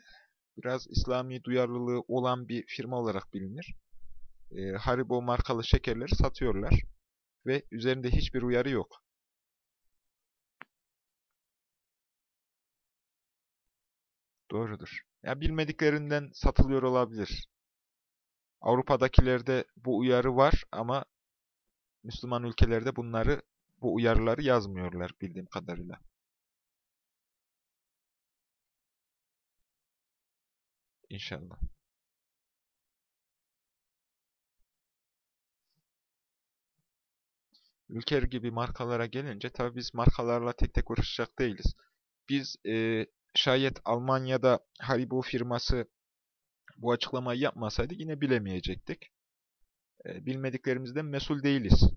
biraz İslami duyarlılığı olan bir firma olarak bilinir. E, Haribo markalı şekerleri satıyorlar ve üzerinde hiçbir uyarı yok. Doğrudur. Ya bilmediklerinden satılıyor olabilir. Avrupa'dakilerde bu uyarı var ama Müslüman ülkelerde bunları bu uyarıları yazmıyorlar bildiğim kadarıyla. İnşallah. Ülker gibi markalara gelince tabii biz markalarla tek tek uğraşacak değiliz. Biz e, şayet Almanya'da Haribo firması bu açıklamayı yapmasaydı yine bilemeyecektik. E, bilmediklerimizden mesul değiliz.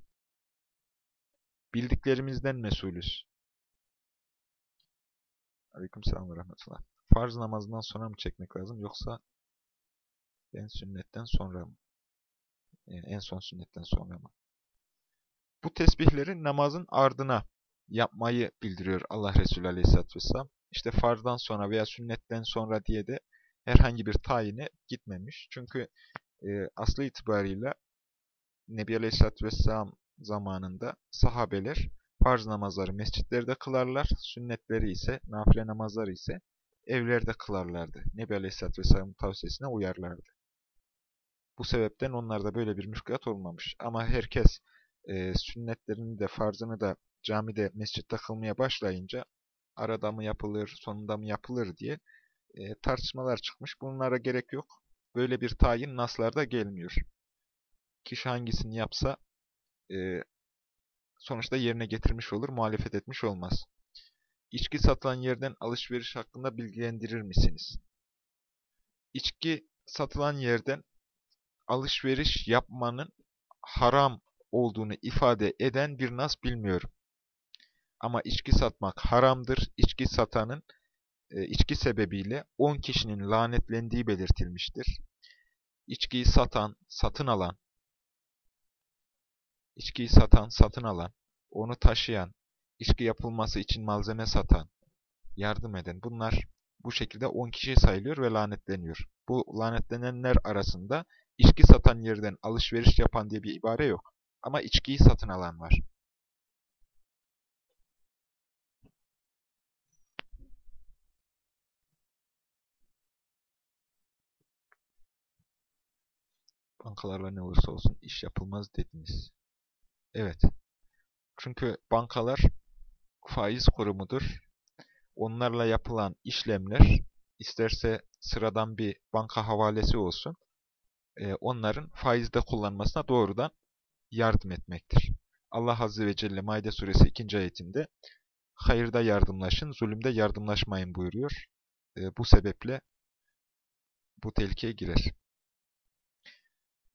Bildiklerimizden mesulüz. Aleykümselam ve rahmetullah. Farz namazından sonra mı çekmek lazım yoksa en sünnetten sonra mı? Yani en son sünnetten sonra mı? Bu tesbihleri namazın ardına yapmayı bildiriyor Allah Resulü Aleyhisselatü Vesselam. İşte farzdan sonra veya sünnetten sonra diye de herhangi bir tayine gitmemiş. Çünkü e, aslı itibarıyla Nebi Aleyhisselatü Vesselam zamanında sahabeler farz namazları mescitlerde kılarlar, sünnetleri ise, nafile namazları ise evlerde kılarlardı. Nebi Aleyhisselatü Vesselam'ın tavsiyesine uyarlardı. Bu sebepten onlarda böyle bir müşkülat olmamış. Ama herkes e, sünnetlerini de farzını da camide, mescitte kılmaya başlayınca arada mı yapılır, sonunda mı yapılır diye e, tartışmalar çıkmış. Bunlara gerek yok. Böyle bir tayin naslarda gelmiyor. Kişi hangisini yapsa e, sonuçta yerine getirmiş olur, muhalefet etmiş olmaz. İçki satılan yerden alışveriş hakkında bilgilendirir misiniz? İçki satılan yerden alışveriş yapmanın haram olduğunu ifade eden bir nas bilmiyorum. Ama içki satmak haramdır. İçki satanın e, içki sebebiyle 10 kişinin lanetlendiği belirtilmiştir. İçkiyi satan, satın alan, içkiyi satan, satın alan, onu taşıyan, içki yapılması için malzeme satan, yardım eden bunlar bu şekilde 10 kişi sayılıyor ve lanetleniyor. Bu lanetlenenler arasında içki satan yerden alışveriş yapan diye bir ibare yok. Ama içkiyi satın alan var. Bankalarla ne olursa olsun iş yapılmaz dediniz. Evet. Çünkü bankalar faiz kurumudur. Onlarla yapılan işlemler, isterse sıradan bir banka havalesi olsun, e, onların faizde kullanmasına doğrudan yardım etmektir. Allah Azze ve Celle Maide suresi 2. ayetinde hayırda yardımlaşın, zulümde yardımlaşmayın buyuruyor. E, bu sebeple bu tehlikeye girer.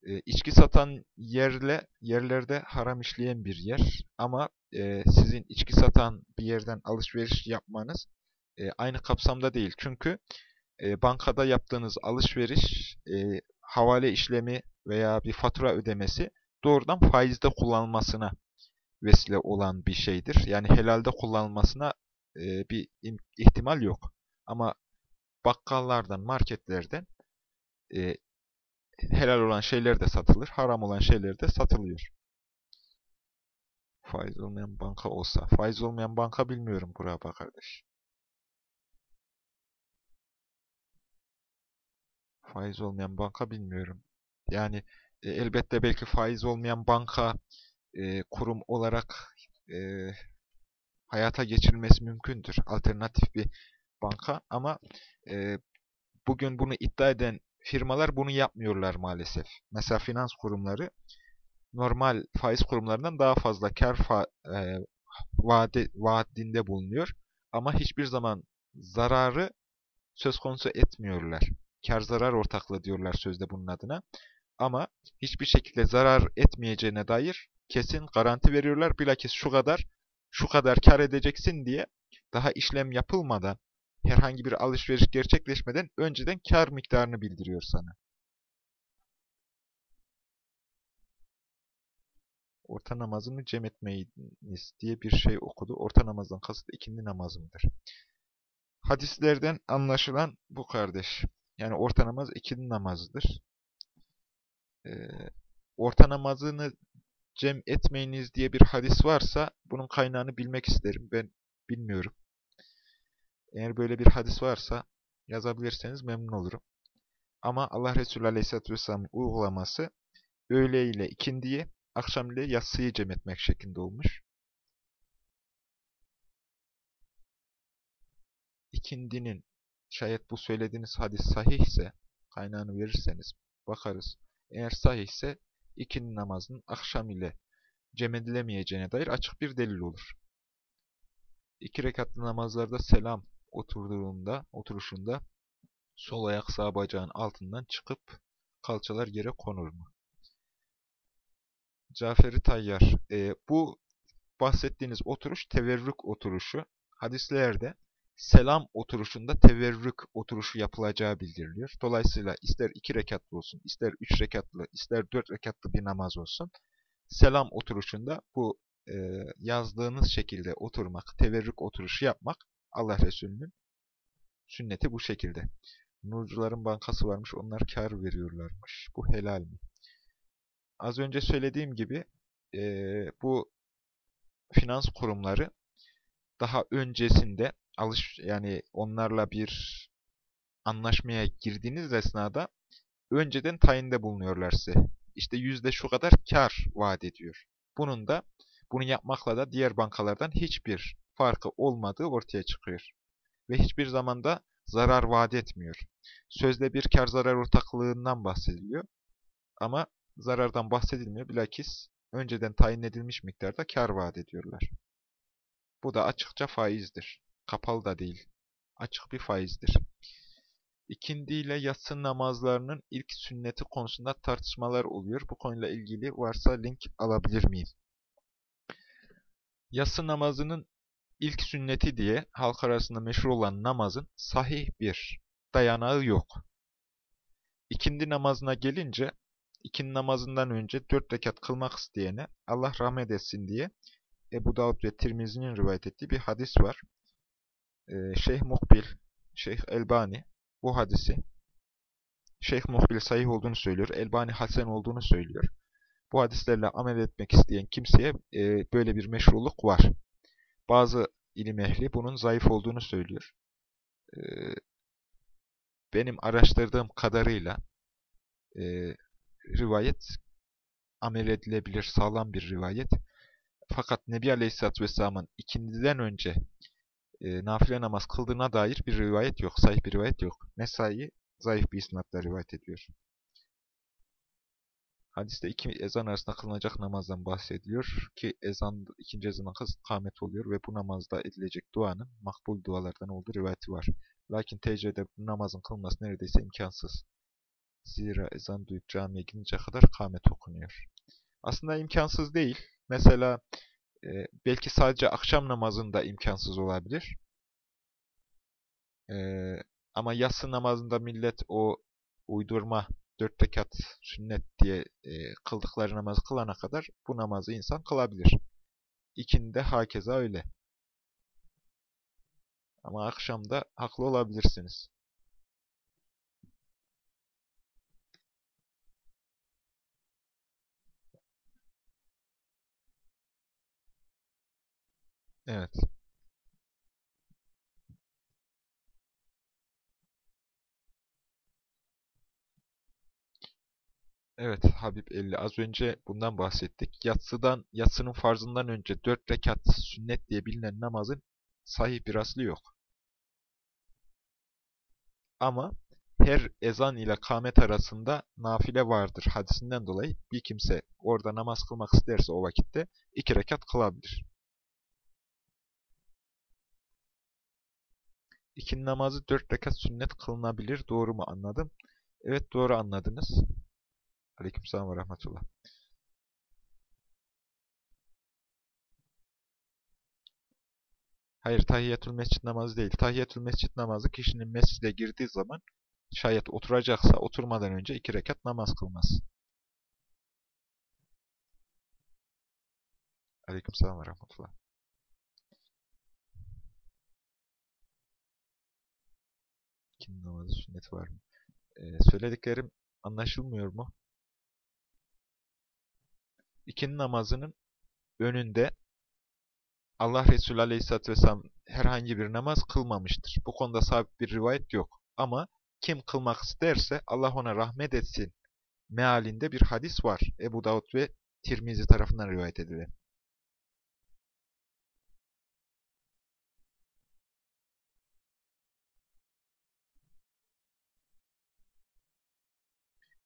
E, içki satan yerle yerlerde haram işleyen bir yer ama e, sizin içki satan bir yerden alışveriş yapmanız e, aynı kapsamda değil. Çünkü e, bankada yaptığınız alışveriş, e, havale işlemi veya bir fatura ödemesi doğrudan faizde kullanılmasına vesile olan bir şeydir. Yani helalde kullanılmasına e, bir ihtimal yok. Ama bakkallardan, marketlerden e, helal olan şeyler de satılır, haram olan şeyler de satılıyor. Faiz olmayan banka olsa. Faiz olmayan banka bilmiyorum Burak'a kardeş. Faiz olmayan banka bilmiyorum. Yani e, elbette belki faiz olmayan banka e, kurum olarak e, hayata geçirilmesi mümkündür. Alternatif bir banka ama e, bugün bunu iddia eden firmalar bunu yapmıyorlar maalesef. Mesela finans kurumları normal faiz kurumlarından daha fazla kar fa e, vaade, vaadinde bulunuyor. Ama hiçbir zaman zararı söz konusu etmiyorlar. Kar zarar ortaklığı diyorlar sözde bunun adına. Ama hiçbir şekilde zarar etmeyeceğine dair kesin garanti veriyorlar. Bilakis şu kadar, şu kadar kar edeceksin diye daha işlem yapılmadan, herhangi bir alışveriş gerçekleşmeden önceden kar miktarını bildiriyor sana. Orta namazını cem etmeyiniz diye bir şey okudu. Orta namazdan kasıt ikindi namazımdır. Hadislerden anlaşılan bu kardeş. Yani orta namaz ikindi namazıdır. Ee, orta namazını cem etmeyiniz diye bir hadis varsa bunun kaynağını bilmek isterim. Ben bilmiyorum. Eğer böyle bir hadis varsa yazabilirseniz memnun olurum. Ama Allah Resulü Aleyhisselatü Vesselam'ın uygulaması öğle ile ikindiyi, akşam ile yatsıyı cem etmek şeklinde olmuş. İkindinin, şayet bu söylediğiniz hadis sahihse, kaynağını verirseniz bakarız. Eğer sahihse ikindi namazının akşam ile cem edilemeyeceğine dair açık bir delil olur. İki rekatlı namazlarda selam oturduğunda, oturuşunda sol ayak sağ bacağın altından çıkıp kalçalar yere konur mu? Caferi Tayyar, e, bu bahsettiğiniz oturuş teverrük oturuşu. Hadislerde selam oturuşunda teverrük oturuşu yapılacağı bildiriliyor. Dolayısıyla ister iki rekatlı olsun, ister üç rekatlı, ister dört rekatlı bir namaz olsun, selam oturuşunda bu e, yazdığınız şekilde oturmak, teverrük oturuşu yapmak Allah Resulü'nün sünneti bu şekilde. Nurcuların bankası varmış, onlar kar veriyorlarmış. Bu helal mi? Az önce söylediğim gibi e, bu finans kurumları daha öncesinde alış yani onlarla bir anlaşmaya girdiğiniz esnada önceden tayinde bulunuyorlar size. İşte yüzde şu kadar kar vaat ediyor. Bunun da bunu yapmakla da diğer bankalardan hiçbir farkı olmadığı ortaya çıkıyor. Ve hiçbir zamanda zarar vaat etmiyor. Sözde bir kar zarar ortaklığından bahsediliyor. Ama zarardan bahsedilmiyor. Bilakis önceden tayin edilmiş miktarda kar vaat ediyorlar. Bu da açıkça faizdir. Kapalı da değil. Açık bir faizdir. İkindi ile yatsı namazlarının ilk sünneti konusunda tartışmalar oluyor. Bu konuyla ilgili varsa link alabilir miyim? Yatsı namazının ilk sünneti diye halk arasında meşhur olan namazın sahih bir dayanağı yok. İkindi namazına gelince, ikindi namazından önce dört rekat kılmak isteyene Allah rahmet etsin diye Ebu Davud ve Tirmizi'nin rivayet ettiği bir hadis var. Ee, Şeyh Muhbil, Şeyh Elbani bu hadisi Şeyh Muhbil sahih olduğunu söylüyor, Elbani hasen olduğunu söylüyor. Bu hadislerle amel etmek isteyen kimseye e, böyle bir meşruluk var. Bazı ilim ehli bunun zayıf olduğunu söylüyor. E, benim araştırdığım kadarıyla e, rivayet amel edilebilir, sağlam bir rivayet. Fakat Nebi Aleyhisselatü Vesselam'ın ikindiden önce e, nafile namaz kıldığına dair bir rivayet yok. Sahih bir rivayet yok. Nesai zayıf bir isnatla rivayet ediyor. Hadiste iki ezan arasında kılınacak namazdan bahsediliyor ki ezan ikinci ezanın kasıt kâmet oluyor ve bu namazda edilecek duanın makbul dualardan olduğu rivayeti var. Lakin tecrüde bu namazın kılınması neredeyse imkansız. Zira ezan duyup camiye gidince kadar kâmet okunuyor. Aslında imkansız değil. Mesela e, belki sadece akşam namazında imkansız olabilir. E, ama yatsı namazında millet o uydurma dört rekat sünnet diye e, kıldıkları namazı kılana kadar bu namazı insan kılabilir. İkinde hakeza öyle. Ama akşamda haklı olabilirsiniz. Evet. Evet Habib 50. Az önce bundan bahsettik. Yatsıdan, yatsının farzından önce 4 rekat sünnet diye bilinen namazın sahih bir aslı yok. Ama her ezan ile kâmet arasında nafile vardır hadisinden dolayı bir kimse orada namaz kılmak isterse o vakitte iki rekat kılabilir. İkin namazı dört rekat sünnet kılınabilir. Doğru mu anladım? Evet doğru anladınız. Aleykümselam ve rahmetullah. Hayır, tahiyyatül mescid namazı değil. Tahiyyatül mescid namazı kişinin mescide girdiği zaman şayet oturacaksa oturmadan önce iki rekat namaz kılmaz. Aleykümselam ve rahmetullah. İkindi namazı sünneti var mı? Ee, söylediklerim anlaşılmıyor mu? İkindi namazının önünde Allah Resulü Aleyhisselatü Vesselam herhangi bir namaz kılmamıştır. Bu konuda sabit bir rivayet yok. Ama kim kılmak isterse Allah ona rahmet etsin mealinde bir hadis var. Ebu Davud ve Tirmizi tarafından rivayet edilen.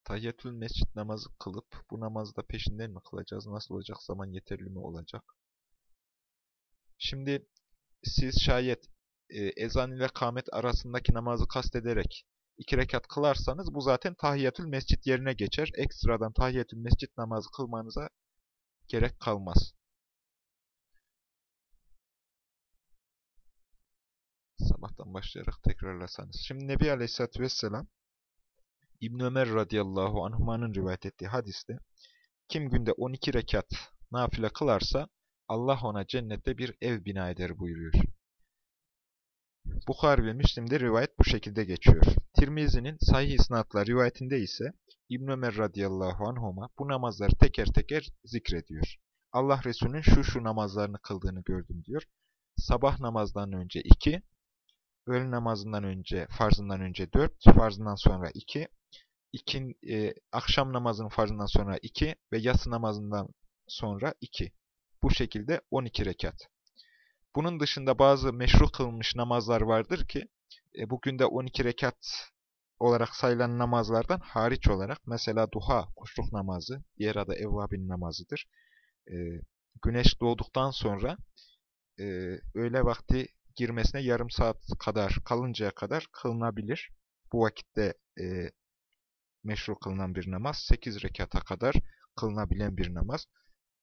Tahiyyatül mescid namazı kılıp bu namazı da peşinden mi kılacağız? Nasıl olacak? Zaman yeterli mi olacak? Şimdi siz şayet e, ezan ile kâmet arasındaki namazı kastederek iki rekat kılarsanız bu zaten tahiyyatül mescid yerine geçer. Ekstradan tahiyyatül mescid namazı kılmanıza gerek kalmaz. Sabahtan başlayarak tekrarlasanız. Şimdi Nebi Aleyhisselatü Vesselam İbn Ömer radıyallahu anhuma'nın rivayet ettiği hadiste kim günde 12 rekat nafile kılarsa Allah ona cennette bir ev bina eder buyuruyor. Bukhari ve Müslim'de rivayet bu şekilde geçiyor. Tirmizi'nin sahih isnatla rivayetinde ise İbn Ömer radıyallahu anhuma bu namazları teker teker zikrediyor. Allah Resulü'nün şu şu namazlarını kıldığını gördüm diyor. Sabah namazdan önce iki, öğle namazından önce, farzından önce dört, farzından sonra iki, ikin, e, akşam namazının farzından sonra iki ve yatsı namazından sonra iki. Bu şekilde 12 rekat. Bunun dışında bazı meşru kılmış namazlar vardır ki e, bugün de 12 rekat olarak sayılan namazlardan hariç olarak mesela duha, kuşluk namazı, diğer adı evvabin namazıdır. E, güneş doğduktan sonra e, öğle vakti girmesine yarım saat kadar kalıncaya kadar kılınabilir. Bu vakitte e, meşru kılınan bir namaz. 8 rekata kadar kılınabilen bir namaz.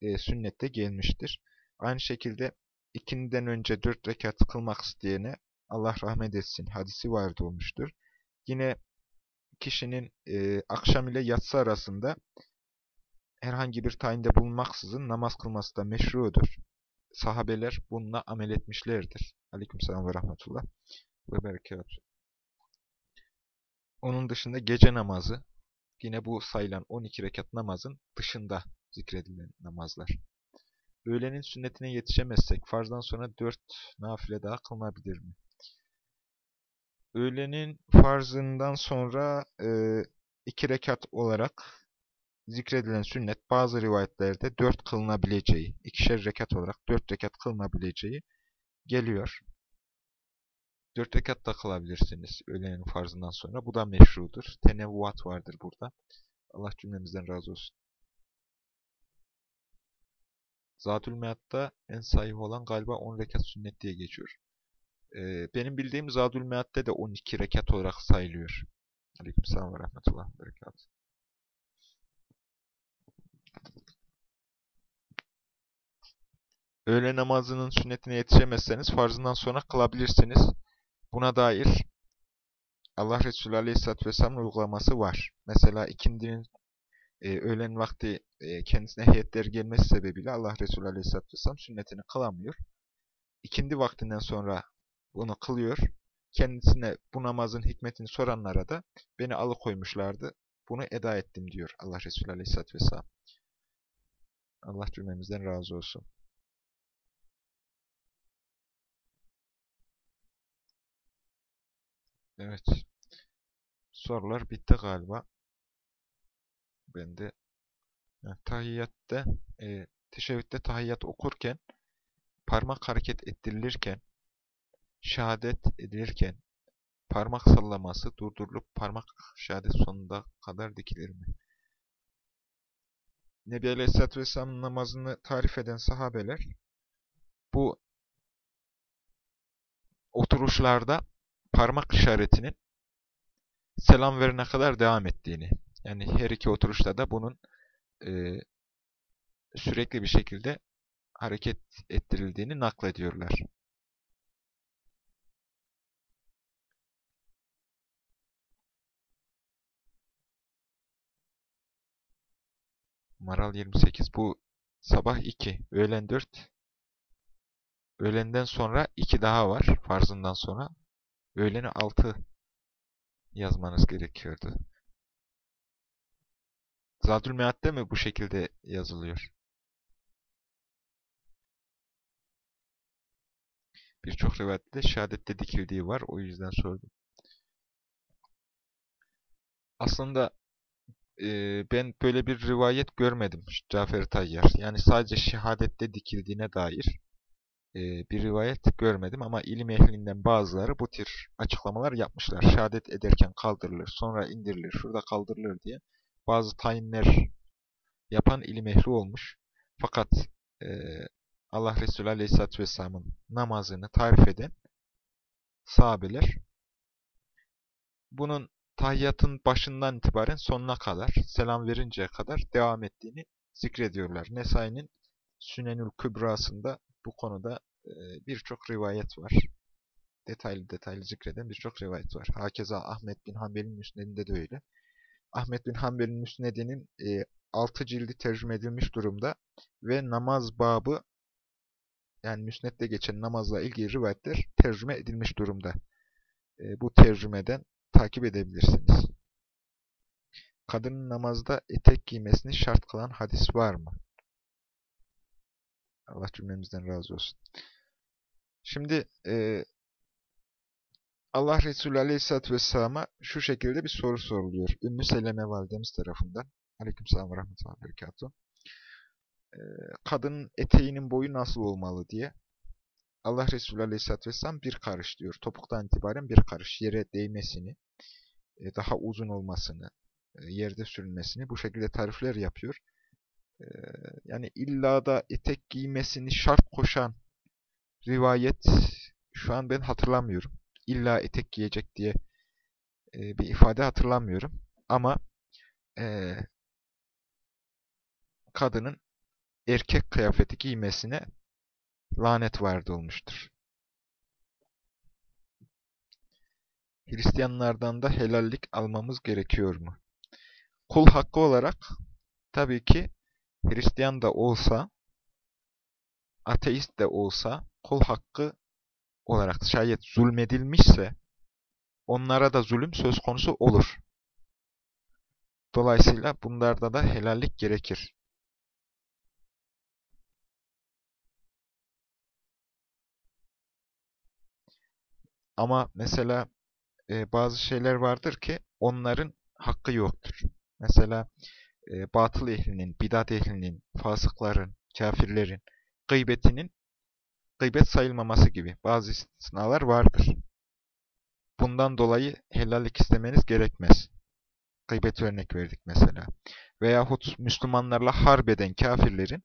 E, sünnette gelmiştir. Aynı şekilde ikindiden önce dört rekat kılmak isteyene Allah rahmet etsin hadisi vardı olmuştur. Yine kişinin e, akşam ile yatsı arasında herhangi bir tayinde bulunmaksızın namaz kılması da meşrudur. Sahabeler bununla amel etmişlerdir. Aleykümselam ve rahmetullah ve berekat. Onun dışında gece namazı, yine bu sayılan 12 rekat namazın dışında zikredilen namazlar. Öğlenin sünnetine yetişemezsek farzdan sonra dört nafile daha kılınabilir mi? Öğlenin farzından sonra e, iki rekat olarak zikredilen sünnet bazı rivayetlerde dört kılınabileceği, ikişer rekat olarak dört rekat kılınabileceği geliyor. Dört rekat da kılabilirsiniz öğlenin farzından sonra. Bu da meşrudur. Tenevvuat vardır burada. Allah cümlemizden razı olsun. Zatül Mead'da en sahih olan galiba 10 rekat sünnet diye geçiyor. Ee, benim bildiğim Zadül Mead'de de 12 rekat olarak sayılıyor. Aleykümselam ve rahmetullah berekat. Öğle namazının sünnetine yetişemezseniz farzından sonra kılabilirsiniz. Buna dair Allah Resulü Aleyhisselatü Vesselam'ın uygulaması var. Mesela ikindinin e, öğlen vakti e, kendisine heyetler gelmesi sebebiyle Allah Resulü Aleyhisselatü Vesselam sünnetini kılamıyor. İkindi vaktinden sonra bunu kılıyor. Kendisine bu namazın hikmetini soranlara da beni alıkoymuşlardı. Bunu eda ettim diyor Allah Resulü Aleyhisselatü Vesselam. Allah cümlemizden razı olsun. Evet. Sorular bitti galiba. Ben de yani, tahiyyatte, e, teşebbütte tahiyyat okurken, parmak hareket ettirilirken, şehadet edilirken, parmak sallaması durdurulup parmak şehadet sonunda kadar dikilir mi? Nebi Aleyhisselatü Vesselam'ın namazını tarif eden sahabeler, bu oturuşlarda parmak işaretinin selam verene kadar devam ettiğini, yani her iki oturuşta da bunun e, sürekli bir şekilde hareket ettirildiğini naklediyorlar. Maral 28. Bu sabah 2, öğlen 4, öğlenden sonra 2 daha var farzından sonra. Öğleni 6 yazmanız gerekiyordu. Zadül Mead'de mi bu şekilde yazılıyor? Birçok rivayette şehadette dikildiği var. O yüzden sordum. Aslında e, ben böyle bir rivayet görmedim Cafer Tayyar. Yani sadece şehadette dikildiğine dair e, bir rivayet görmedim ama ilim ehlinden bazıları bu tür açıklamalar yapmışlar. Şehadet ederken kaldırılır, sonra indirilir, şurada kaldırılır diye bazı tayinler yapan ilim ehli olmuş. Fakat e, Allah Resulü Aleyhisselatü Vesselam'ın namazını tarif eden sahabeler bunun tahiyyatın başından itibaren sonuna kadar, selam verinceye kadar devam ettiğini zikrediyorlar. Nesai'nin Sünenül Kübrası'nda bu konuda birçok rivayet var. Detaylı detaylı zikreden birçok rivayet var. Hakeza Ahmet bin Hanbel'in müsnedinde de öyle. Ahmet bin Hanbel'in müsnedinin e, 6 cildi tercüme edilmiş durumda ve namaz babı yani müsnette geçen namazla ilgili rivayetler tercüme edilmiş durumda. Bu tercümeden takip edebilirsiniz. Kadının namazda etek giymesini şart kılan hadis var mı? Allah cümlemizden razı olsun. Şimdi e, Allah Resulü Aleyhisselatü Vesselam'a şu şekilde bir soru soruluyor. Ümmü Seleme validemiz tarafından. Aleykümselam ve rahmetullahi berekatuhu. Ee, kadının eteğinin boyu nasıl olmalı diye. Allah Resulü Aleyhisselatü Vesselam bir karış diyor. Topuktan itibaren bir karış. Yere değmesini, e, daha uzun olmasını, e, yerde sürülmesini bu şekilde tarifler yapıyor. Yani illa da etek giymesini şart koşan rivayet şu an ben hatırlamıyorum illa etek giyecek diye bir ifade hatırlamıyorum. Ama e, kadının erkek kıyafeti giymesine lanet vardı olmuştur. Hristiyanlardan da helallik almamız gerekiyor mu? Kul hakkı olarak tabii ki Hristiyan da olsa, ateist de olsa kul hakkı olarak şayet zulmedilmişse onlara da zulüm söz konusu olur. Dolayısıyla bunlarda da helallik gerekir. Ama mesela e, bazı şeyler vardır ki onların hakkı yoktur. Mesela e, batıl ehlinin, bidat ehlinin, fasıkların, kafirlerin gıybetinin gıybet sayılmaması gibi bazı istisnalar vardır. Bundan dolayı helallik istemeniz gerekmez. Gıybet örnek verdik mesela. Veyahut Müslümanlarla harp eden kafirlerin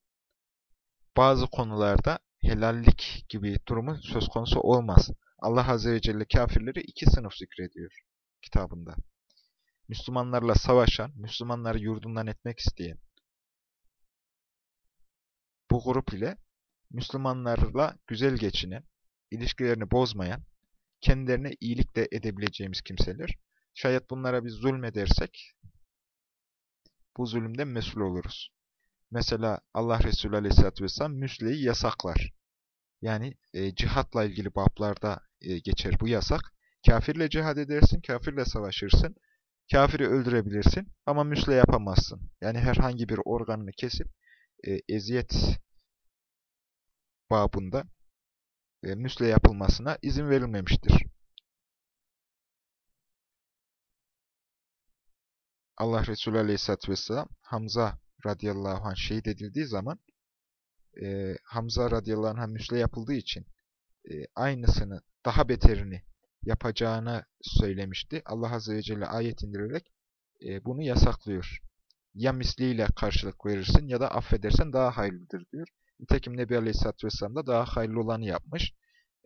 bazı konularda helallik gibi durumu söz konusu olmaz. Allah Azze ve Celle kafirleri iki sınıf zikrediyor kitabında. Müslümanlarla savaşan, Müslümanları yurdundan etmek isteyen bu grup ile Müslümanlarla güzel geçinen, ilişkilerini bozmayan, kendilerine iyilik de edebileceğimiz kimseler. Şayet bunlara biz zulmedersek, bu zulümden mesul oluruz. Mesela Allah Resulü Aleyhisselatü Vesselam müsleyi yasaklar. Yani e, cihatla ilgili bablarda e, geçer bu yasak. Kafirle cihad edersin, kafirle savaşırsın. Kafiri öldürebilirsin ama müsle yapamazsın. Yani herhangi bir organını kesip e, eziyet babında e, müsle yapılmasına izin verilmemiştir. Allah Resulü Aleyhisselatü Vesselam Hamza radıyallahu anh şehit edildiği zaman e, Hamza radıyallahu anh müsle yapıldığı için e, aynısını, daha beterini yapacağını söylemişti. Allah Azze ve Celle ayet indirerek e, bunu yasaklıyor. Ya misliyle karşılık verirsin ya da affedersen daha hayırlıdır diyor. Nitekim Nebi Aleyhisselatü Vesselam da daha hayırlı olanı yapmış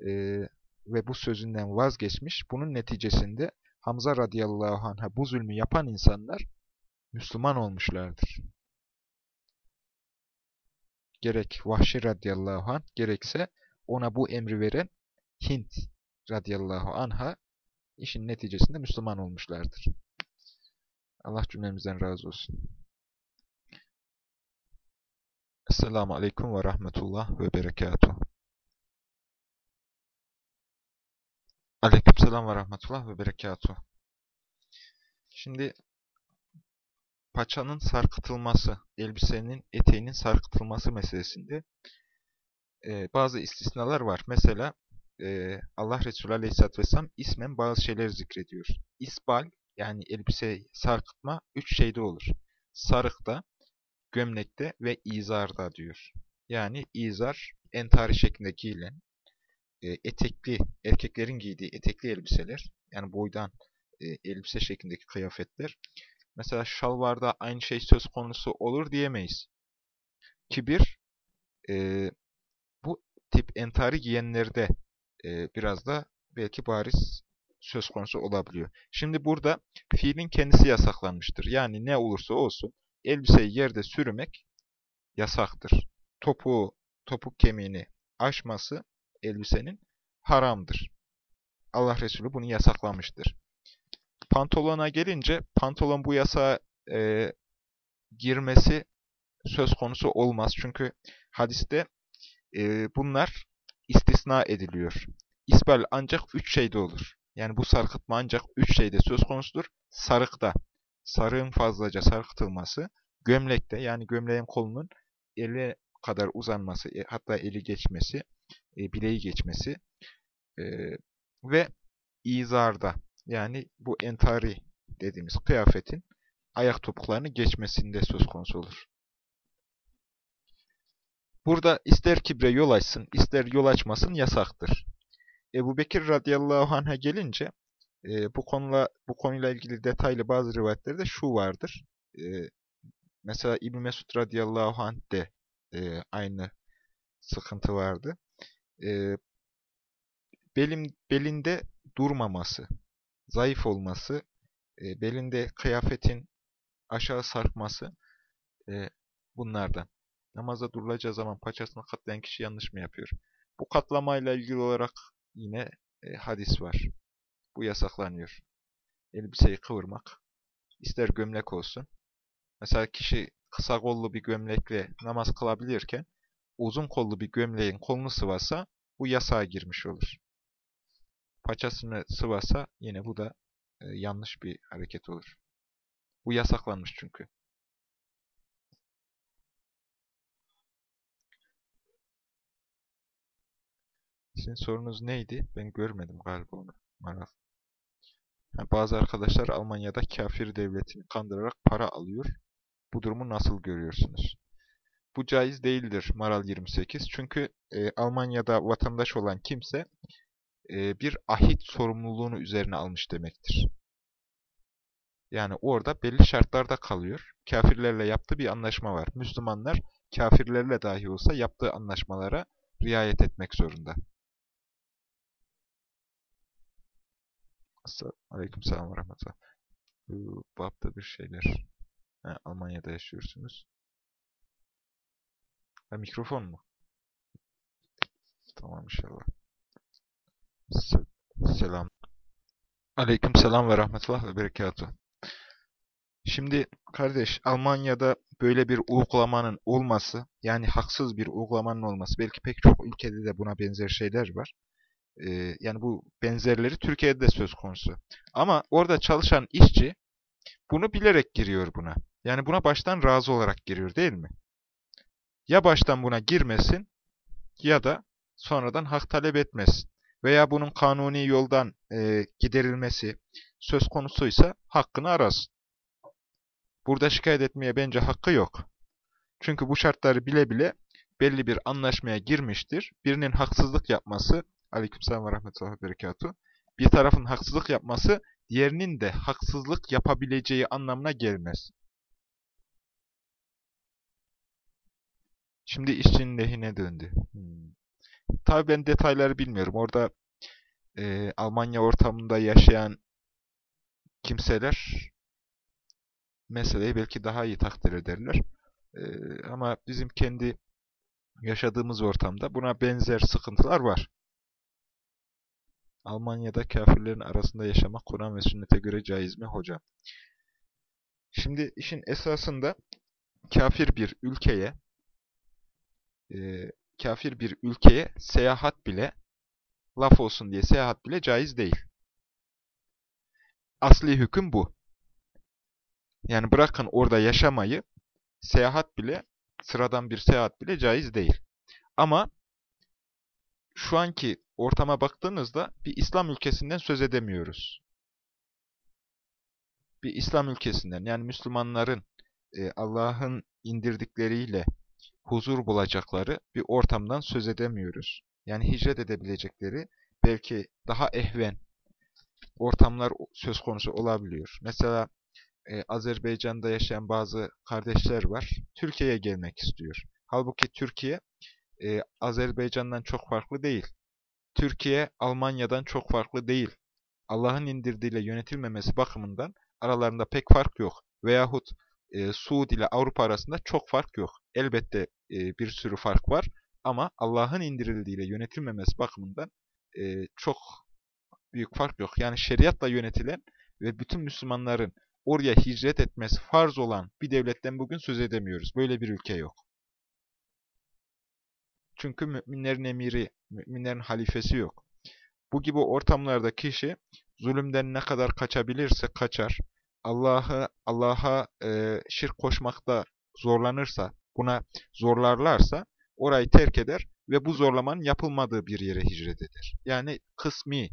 e, ve bu sözünden vazgeçmiş. Bunun neticesinde Hamza radıyallahu anh'a bu zulmü yapan insanlar Müslüman olmuşlardır. Gerek Vahşi radıyallahu anh gerekse ona bu emri veren Hint radıyallahu anha işin neticesinde Müslüman olmuşlardır. Allah cümlemizden razı olsun. Esselamu Aleyküm ve Rahmetullah ve Berekatuhu. Aleykümselam ve Rahmetullah ve Berekatuhu. Şimdi paçanın sarkıtılması, elbisenin eteğinin sarkıtılması meselesinde e, bazı istisnalar var. Mesela e, Allah Resulü Aleyhisselatü Vesselam ismen bazı şeyleri zikrediyor. İsbal yani elbise sarkıtma üç şeyde olur. Sarıkta, gömlekte ve izarda diyor. Yani izar entari şeklinde giyilen e, etekli, erkeklerin giydiği etekli elbiseler yani boydan e, elbise şeklindeki kıyafetler. Mesela şalvarda aynı şey söz konusu olur diyemeyiz. Kibir e, bu tip entari giyenlerde e, biraz da belki bariz söz konusu olabiliyor. Şimdi burada fiilin kendisi yasaklanmıştır. Yani ne olursa olsun elbiseyi yerde sürmek yasaktır. Topuğu, topuk kemiğini aşması elbisenin haramdır. Allah Resulü bunu yasaklamıştır. Pantolona gelince pantolon bu yasağa e, girmesi söz konusu olmaz. Çünkü hadiste e, bunlar istisna ediliyor. İsbal ancak üç şeyde olur. Yani bu sarkıtma ancak üç şeyde söz konusudur. Sarıkta, sarığın fazlaca sarkıtılması, gömlekte yani gömleğin kolunun eli kadar uzanması, e, hatta eli geçmesi, e, bileği geçmesi e, ve izarda yani bu entari dediğimiz kıyafetin ayak topuklarını geçmesinde söz konusu olur. Burada ister kibre yol açsın, ister yol açmasın yasaktır. Ebu Bekir radıyallahu anh'a gelince e, bu konuyla bu konuyla ilgili detaylı bazı rivayetlerde şu vardır. E, mesela İbn Mesud radıyallahu anh de e, aynı sıkıntı vardı. E, belim, belinde durmaması, zayıf olması, e, belinde kıyafetin aşağı sarkması e, bunlardan. Namaza durulacağı zaman paçasını katlayan kişi yanlış mı yapıyor? Bu katlamayla ilgili olarak yine e, hadis var. Bu yasaklanıyor. Elbiseyi kıvırmak. ister gömlek olsun. Mesela kişi kısa kollu bir gömlekle namaz kılabilirken uzun kollu bir gömleğin kolunu sıvasa bu yasağa girmiş olur. Paçasını sıvasa yine bu da e, yanlış bir hareket olur. Bu yasaklanmış çünkü. Sizin sorunuz neydi? Ben görmedim galiba onu. Maral. Yani bazı arkadaşlar Almanya'da kafir devletini kandırarak para alıyor. Bu durumu nasıl görüyorsunuz? Bu caiz değildir Maral 28. Çünkü e, Almanya'da vatandaş olan kimse e, bir ahit sorumluluğunu üzerine almış demektir. Yani orada belli şartlarda kalıyor. Kafirlerle yaptığı bir anlaşma var. Müslümanlar kafirlerle dahi olsa yaptığı anlaşmalara riayet etmek zorunda. Aleyküm selam ve rahmetullah. Bu babda bir şeyler. Ha, Almanya'da yaşıyorsunuz. Ha, mikrofon mu? Tamam inşallah. Selam. Aleyküm selam ve rahmetullah ve berekatuhu. Şimdi kardeş Almanya'da böyle bir uygulamanın olması yani haksız bir uygulamanın olması belki pek çok ülkede de buna benzer şeyler var. E, yani bu benzerleri Türkiye'de de söz konusu. Ama orada çalışan işçi bunu bilerek giriyor buna. Yani buna baştan razı olarak giriyor değil mi? Ya baştan buna girmesin ya da sonradan hak talep etmesin. Veya bunun kanuni yoldan e, giderilmesi söz konusuysa hakkını arasın. Burada şikayet etmeye bence hakkı yok. Çünkü bu şartları bile bile belli bir anlaşmaya girmiştir. Birinin haksızlık yapması, aleykümselam ve rahmetullahi ve berekatuhu, bir tarafın haksızlık yapması, diğerinin de haksızlık yapabileceği anlamına gelmez. Şimdi işçinin lehine döndü. Hmm. Tabii ben detayları bilmiyorum. Orada e, Almanya ortamında yaşayan kimseler meseleyi belki daha iyi takdir ederler. E, ama bizim kendi yaşadığımız ortamda buna benzer sıkıntılar var. Almanya'da kafirlerin arasında yaşamak Kur'an ve sünnete göre caiz mi hocam? Şimdi işin esasında kafir bir ülkeye e, kafir bir ülkeye seyahat bile laf olsun diye seyahat bile caiz değil. Asli hüküm bu. Yani bırakın orada yaşamayı, seyahat bile, sıradan bir seyahat bile caiz değil. Ama şu anki ortama baktığınızda bir İslam ülkesinden söz edemiyoruz. Bir İslam ülkesinden yani Müslümanların e, Allah'ın indirdikleriyle huzur bulacakları bir ortamdan söz edemiyoruz. Yani hicret edebilecekleri belki daha ehven ortamlar söz konusu olabiliyor. Mesela e, Azerbaycan'da yaşayan bazı kardeşler var. Türkiye'ye gelmek istiyor. Halbuki Türkiye e, Azerbaycan'dan çok farklı değil. Türkiye Almanya'dan çok farklı değil. Allah'ın indirdiğiyle yönetilmemesi bakımından aralarında pek fark yok. Veyahut e, Suud ile Avrupa arasında çok fark yok. Elbette e, bir sürü fark var ama Allah'ın indirildiğiyle yönetilmemesi bakımından e, çok büyük fark yok. Yani şeriatla yönetilen ve bütün Müslümanların oraya hicret etmesi farz olan bir devletten bugün söz edemiyoruz. Böyle bir ülke yok. Çünkü müminlerin emiri, müminlerin halifesi yok. Bu gibi ortamlarda kişi zulümden ne kadar kaçabilirse kaçar. Allah'ı Allah'a e, şirk koşmakta zorlanırsa, buna zorlarlarsa orayı terk eder ve bu zorlamanın yapılmadığı bir yere hicret eder. Yani kısmi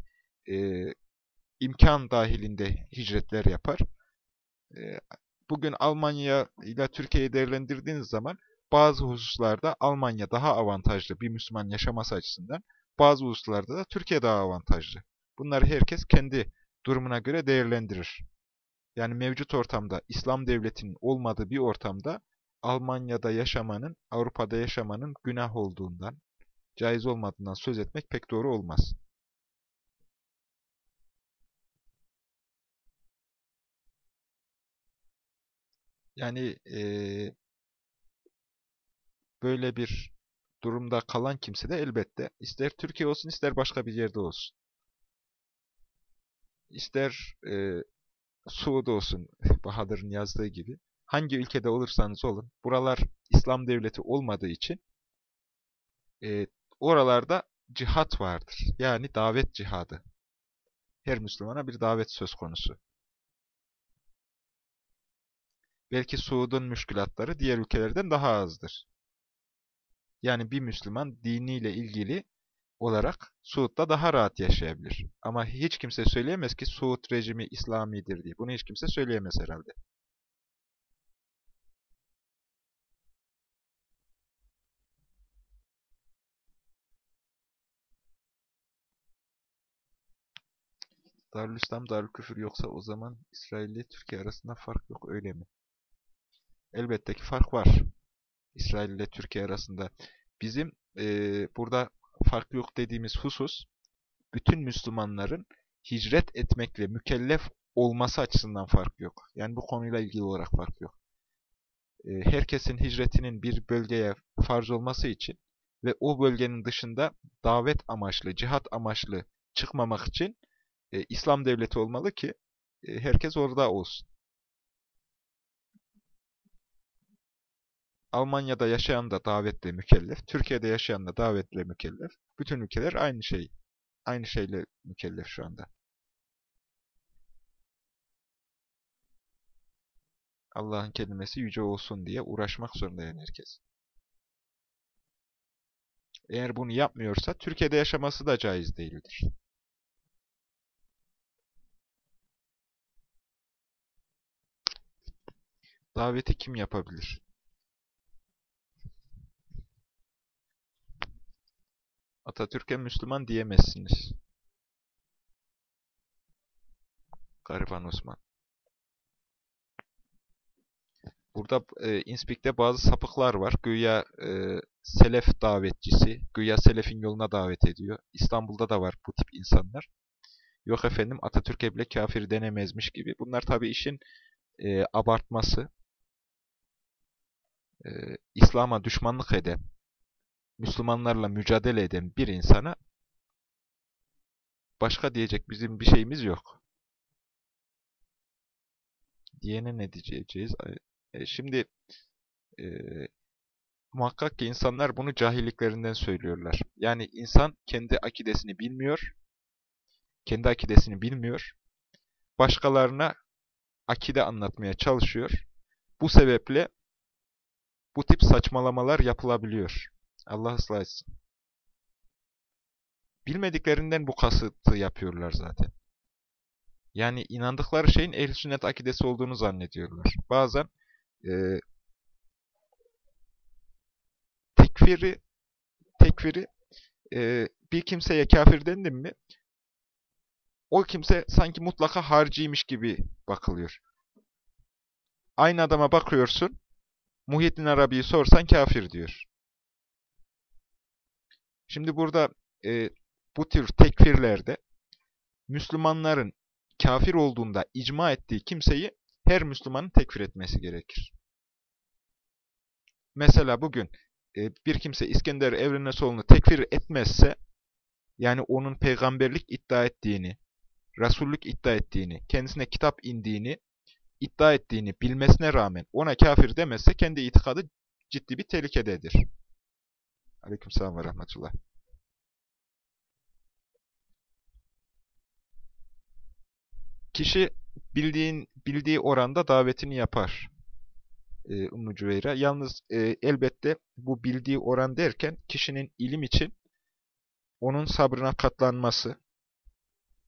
e, imkan dahilinde hicretler yapar. E, bugün Almanya ile Türkiye'yi değerlendirdiğiniz zaman bazı hususlarda Almanya daha avantajlı bir Müslüman yaşaması açısından, bazı hususlarda da Türkiye daha avantajlı. Bunları herkes kendi durumuna göre değerlendirir. Yani mevcut ortamda İslam devletinin olmadığı bir ortamda Almanya'da yaşamanın, Avrupa'da yaşamanın günah olduğundan, caiz olmadığından söz etmek pek doğru olmaz. Yani e, böyle bir durumda kalan kimse de elbette ister Türkiye olsun ister başka bir yerde olsun. İster e, Suud olsun Bahadır'ın yazdığı gibi hangi ülkede olursanız olun buralar İslam devleti olmadığı için e, oralarda cihat vardır. Yani davet cihadı. Her Müslümana bir davet söz konusu. Belki Suud'un müşkülatları diğer ülkelerden daha azdır. Yani bir Müslüman diniyle ilgili olarak Suud'da daha rahat yaşayabilir. Ama hiç kimse söyleyemez ki Suud rejimi İslamidir diye. Bunu hiç kimse söyleyemez herhalde. Darülislam, Darülküfür yoksa o zaman İsrail ile Türkiye arasında fark yok öyle mi? Elbette ki fark var. İsrail ile Türkiye arasında. Bizim e, burada fark yok dediğimiz husus, bütün Müslümanların hicret etmekle mükellef olması açısından fark yok. Yani bu konuyla ilgili olarak fark yok. E, herkesin hicretinin bir bölgeye farz olması için ve o bölgenin dışında davet amaçlı, cihat amaçlı çıkmamak için e, İslam devleti olmalı ki e, herkes orada olsun. Almanya'da yaşayan da davetle mükellef, Türkiye'de yaşayan da davetle mükellef. Bütün ülkeler aynı şey aynı şeyle mükellef şu anda. Allah'ın kelimesi yüce olsun diye uğraşmak zorunda yani herkes. Eğer bunu yapmıyorsa Türkiye'de yaşaması da caiz değildir. Daveti kim yapabilir? Atatürk'e Müslüman diyemezsiniz. Gariban Osman. Burada e, İnspik'te bazı sapıklar var. Güya e, Selef davetçisi, güya Selef'in yoluna davet ediyor. İstanbul'da da var bu tip insanlar. Yok efendim Atatürk'e bile kafir denemezmiş gibi. Bunlar tabii işin e, abartması. E, İslam'a düşmanlık eden, Müslümanlarla mücadele eden bir insana başka diyecek bizim bir şeyimiz yok. Diyene ne diyeceğiz? E, şimdi e, muhakkak ki insanlar bunu cahilliklerinden söylüyorlar. Yani insan kendi akidesini bilmiyor, kendi akidesini bilmiyor, başkalarına akide anlatmaya çalışıyor. Bu sebeple bu tip saçmalamalar yapılabiliyor. Allah ıslah etsin. Bilmediklerinden bu kasıtı yapıyorlar zaten. Yani inandıkları şeyin ehl sünnet akidesi olduğunu zannediyorlar. Bazen e, tekfiri tekfiri e, bir kimseye kafir dendim mi o kimse sanki mutlaka harcıymış gibi bakılıyor. Aynı adama bakıyorsun, Muhyiddin Arabi'yi sorsan kafir diyor. Şimdi burada e, bu tür tekfirlerde Müslümanların kafir olduğunda icma ettiği kimseyi her Müslümanın tekfir etmesi gerekir. Mesela bugün e, bir kimse İskender Evrenesoğlu'nu tekfir etmezse, yani onun peygamberlik iddia ettiğini, Resullük iddia ettiğini, kendisine kitap indiğini, iddia ettiğini bilmesine rağmen ona kafir demezse kendi itikadı ciddi bir tehlikededir. Aleykümselam ve rahmetullah. Kişi bildiğin, bildiği oranda davetini yapar. Ee, Ummu Cüveyra. Yalnız e, elbette bu bildiği oran derken kişinin ilim için onun sabrına katlanması,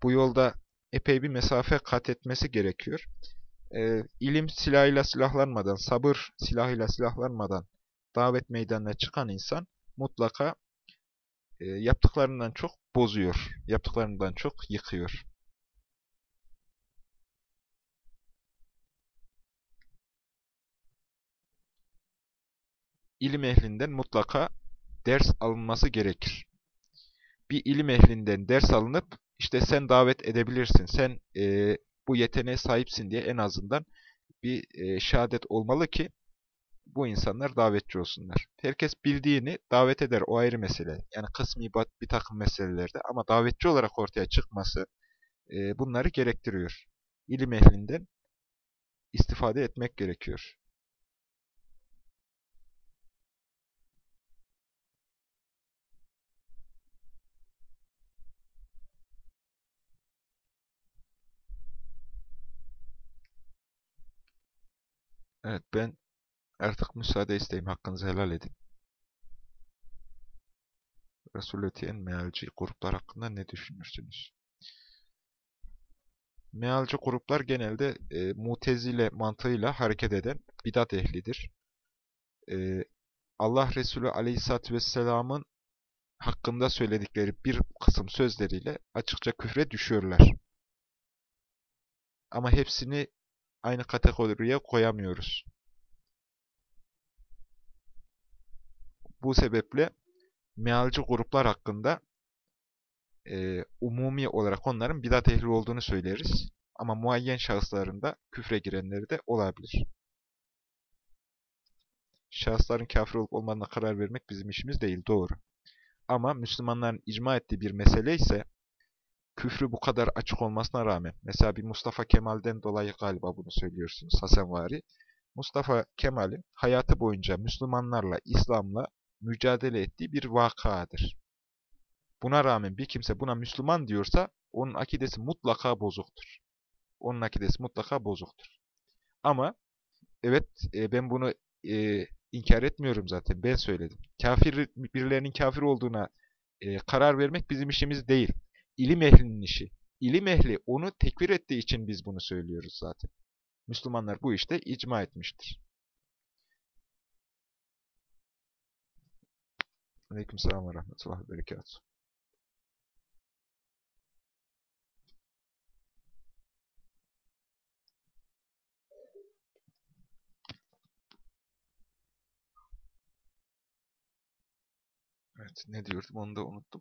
bu yolda epey bir mesafe kat etmesi gerekiyor. E, ilim silahıyla silahlanmadan, sabır silahıyla silahlanmadan davet meydanına çıkan insan mutlaka e, yaptıklarından çok bozuyor, yaptıklarından çok yıkıyor. ilim ehlinden mutlaka ders alınması gerekir. Bir ilim ehlinden ders alınıp işte sen davet edebilirsin, sen e, bu yeteneğe sahipsin diye en azından bir e, şehadet olmalı ki bu insanlar davetçi olsunlar. Herkes bildiğini davet eder, o ayrı mesele. Yani kısmi bir takım meselelerde ama davetçi olarak ortaya çıkması e, bunları gerektiriyor. İlim ehlinden istifade etmek gerekiyor. Evet ben artık müsaade isteyeyim. Hakkınızı helal edin. Resul Ötiyen mealci gruplar hakkında ne düşünürsünüz? Mealci gruplar genelde e, mutezile mantığıyla hareket eden bidat ehlidir. E, Allah Resulü Aleyhisselatü Vesselam'ın hakkında söyledikleri bir kısım sözleriyle açıkça küfre düşüyorlar. Ama hepsini aynı kategoriye koyamıyoruz. Bu sebeple mealci gruplar hakkında e, umumi olarak onların bidat ehli olduğunu söyleriz. Ama muayyen şahıslarında küfre girenleri de olabilir. Şahısların kafir olup olmadığına karar vermek bizim işimiz değil, doğru. Ama Müslümanların icma ettiği bir mesele ise küfrü bu kadar açık olmasına rağmen, mesela bir Mustafa Kemal'den dolayı galiba bunu söylüyorsunuz Hasanvari, Mustafa Kemal'in hayatı boyunca Müslümanlarla, İslam'la mücadele ettiği bir vakadır. Buna rağmen bir kimse buna Müslüman diyorsa onun akidesi mutlaka bozuktur. Onun akidesi mutlaka bozuktur. Ama evet e, ben bunu e, inkar etmiyorum zaten. Ben söyledim. Kafir birilerinin kafir olduğuna e, karar vermek bizim işimiz değil. İlim ehlinin işi. İlim ehli onu tekfir ettiği için biz bunu söylüyoruz zaten. Müslümanlar bu işte icma etmiştir. Aleykümselam ve rahmetullah ve berekatuhu. Evet, ne diyordum onu da unuttum.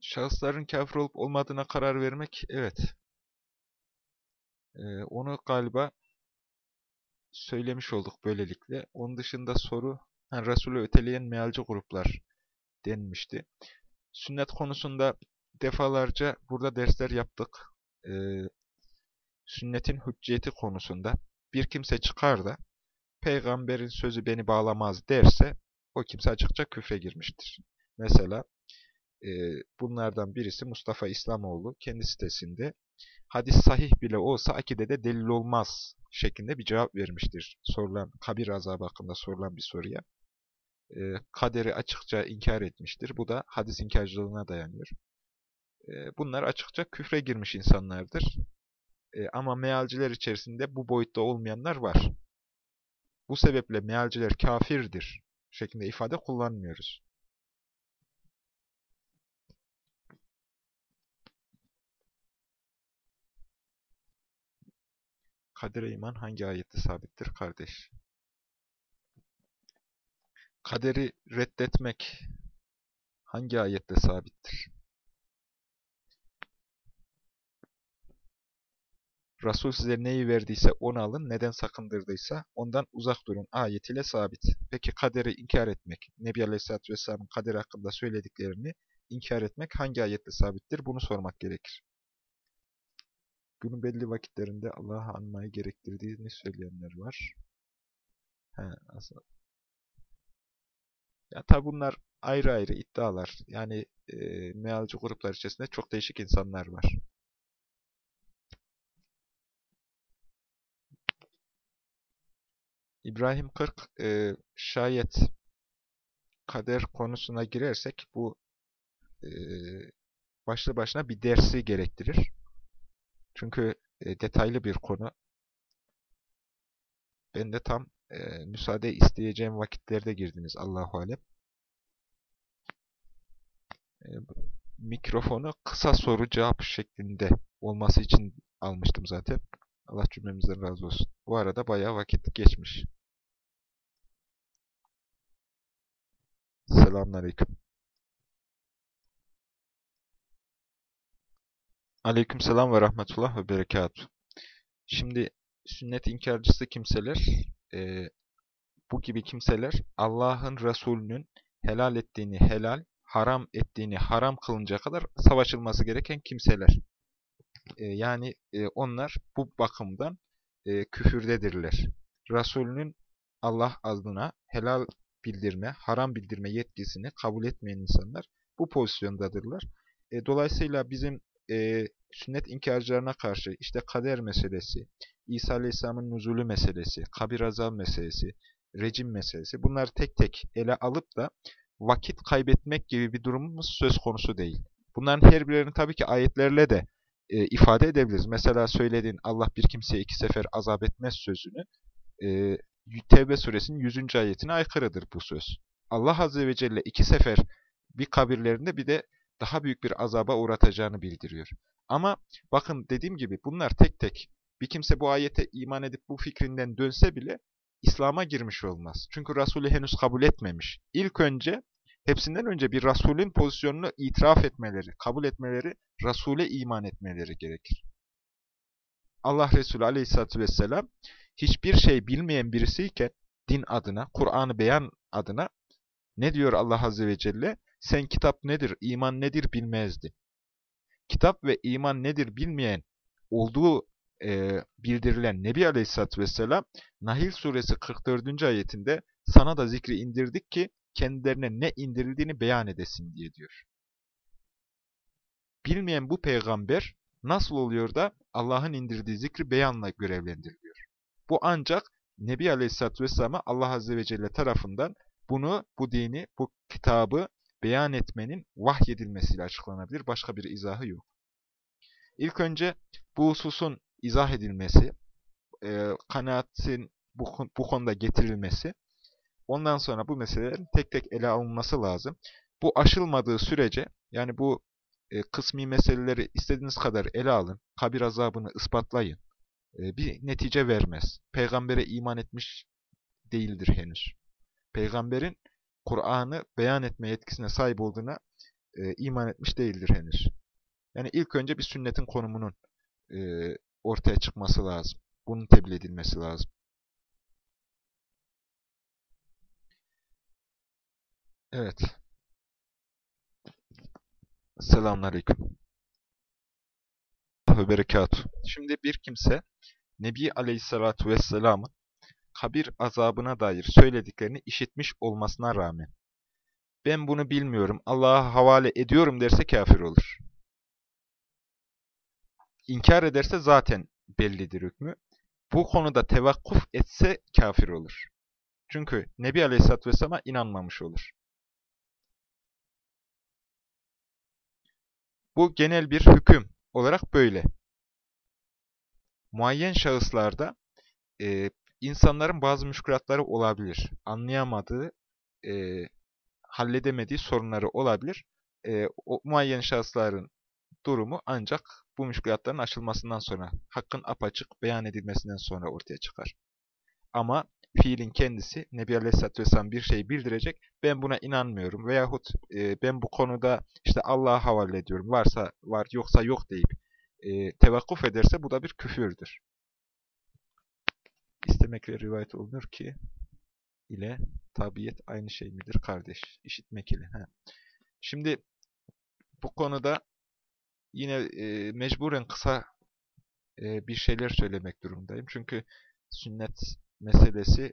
Şahısların kafir olup olmadığına karar vermek, evet. Ee, onu galiba söylemiş olduk böylelikle. Onun dışında soru, yani Resulü öteleyen mealci gruplar denmişti. Sünnet konusunda defalarca burada dersler yaptık. Ee, sünnetin hücciyeti konusunda bir kimse çıkar da peygamberin sözü beni bağlamaz derse o kimse açıkça küfre girmiştir. Mesela e, bunlardan birisi Mustafa İslamoğlu kendi sitesinde hadis sahih bile olsa akidede delil olmaz şeklinde bir cevap vermiştir. Sorulan kabir azabı hakkında sorulan bir soruya. E, kaderi açıkça inkar etmiştir. Bu da hadis inkarcılığına dayanıyor. E, bunlar açıkça küfre girmiş insanlardır. E, ama mealciler içerisinde bu boyutta olmayanlar var. Bu sebeple mealciler kafirdir şeklinde ifade kullanmıyoruz. Kadere iman hangi ayette sabittir kardeş? Kaderi reddetmek hangi ayette sabittir? Resul size neyi verdiyse onu alın, neden sakındırdıysa ondan uzak durun ayetiyle sabit. Peki kaderi inkar etmek, Nebi Aleyhisselatü Vesselam'ın kader hakkında söylediklerini inkar etmek hangi ayette sabittir? Bunu sormak gerekir. Günün belli vakitlerinde Allah'ı anmayı gerektirdiğini söyleyenler var. He. Ya tabi bunlar ayrı ayrı iddialar. Yani e, mealci gruplar içerisinde çok değişik insanlar var. İbrahim 40 e, şayet kader konusuna girersek bu e, başlı başına bir dersi gerektirir. Çünkü e, detaylı bir konu. Ben de tam e, müsaade isteyeceğim vakitlerde girdiniz Allahu Alem. E, mikrofonu kısa soru cevap şeklinde olması için almıştım zaten. Allah cümlemizden razı olsun. Bu arada bayağı vakit geçmiş. Selamünaleyküm. Aleykümselam ve rahmetullah ve berekatuhu. Şimdi sünnet inkarcısı kimseler, e, bu gibi kimseler Allah'ın Resulünün helal ettiğini helal, haram ettiğini haram kılınca kadar savaşılması gereken kimseler. E, yani e, onlar bu bakımdan e, küfürdedirler. Resulünün Allah adına helal bildirme, haram bildirme yetkisini kabul etmeyen insanlar bu pozisyondadırlar. E, dolayısıyla bizim e, sünnet inkarcılarına karşı işte kader meselesi, İsa Aleyhisselam'ın nuzulü meselesi, kabir azab meselesi, rejim meselesi bunları tek tek ele alıp da vakit kaybetmek gibi bir durumumuz söz konusu değil. Bunların her birini tabii ki ayetlerle de e, ifade edebiliriz. Mesela söylediğin Allah bir kimseye iki sefer azap etmez sözünü e, Tevbe suresinin 100. ayetine aykırıdır bu söz. Allah Azze ve Celle iki sefer bir kabirlerinde bir de daha büyük bir azaba uğratacağını bildiriyor. Ama bakın dediğim gibi bunlar tek tek bir kimse bu ayete iman edip bu fikrinden dönse bile İslam'a girmiş olmaz. Çünkü Resulü henüz kabul etmemiş. İlk önce, hepsinden önce bir Resulün pozisyonunu itiraf etmeleri, kabul etmeleri, Resul'e iman etmeleri gerekir. Allah Resulü aleyhissalatü vesselam hiçbir şey bilmeyen birisiyken din adına, Kur'an'ı beyan adına ne diyor Allah Azze ve Celle? Sen kitap nedir, iman nedir bilmezdi. Kitap ve iman nedir bilmeyen olduğu e, bildirilen Nebi Aleyhisselatü Vesselam, Nahil Suresi 44. ayetinde sana da zikri indirdik ki kendilerine ne indirildiğini beyan edesin diye diyor. Bilmeyen bu peygamber nasıl oluyor da Allah'ın indirdiği zikri beyanla görevlendiriliyor? Bu ancak Nebi Aleyhisselatü Vesselam'a Allah Azze ve Celle tarafından bunu, bu dini, bu kitabı beyan etmenin vahyedilmesiyle açıklanabilir. Başka bir izahı yok. İlk önce bu hususun izah edilmesi, e, kanaatin bu, bu konuda getirilmesi, ondan sonra bu meselelerin tek tek ele alınması lazım. Bu aşılmadığı sürece, yani bu e, kısmi meseleleri istediğiniz kadar ele alın, kabir azabını ispatlayın, e, bir netice vermez. Peygambere iman etmiş değildir henüz. Peygamberin Kur'an'ı beyan etme yetkisine sahip olduğuna e, iman etmiş değildir henüz. Yani ilk önce bir sünnetin konumunun e, ortaya çıkması lazım. Bunun tebliğ edilmesi lazım. Evet. Selamünaleyküm. ve. Şimdi bir kimse Nebi Aleyhisselatü Vesselam'ın kabir azabına dair söylediklerini işitmiş olmasına rağmen ben bunu bilmiyorum, Allah'a havale ediyorum derse kafir olur. İnkar ederse zaten bellidir hükmü. Bu konuda tevakkuf etse kafir olur. Çünkü Nebi Aleyhisselatü Vesselam'a inanmamış olur. Bu genel bir hüküm olarak böyle. Muayyen şahıslarda e, insanların bazı müşkülatları olabilir. Anlayamadığı, e, halledemediği sorunları olabilir. E, o muayyen şahısların durumu ancak bu müşkülatların aşılmasından sonra, hakkın apaçık beyan edilmesinden sonra ortaya çıkar. Ama fiilin kendisi Nebi Aleyhisselatü Vesselam bir şey bildirecek, ben buna inanmıyorum veyahut e, ben bu konuda işte Allah'a havale ediyorum, varsa var yoksa yok deyip e, tevakkuf ederse bu da bir küfürdür. İstemekle rivayet olunur ki ile tabiyet aynı şey midir kardeş? İşitmek ile. He. Şimdi bu konuda yine e, mecburen kısa e, bir şeyler söylemek durumundayım. Çünkü sünnet meselesi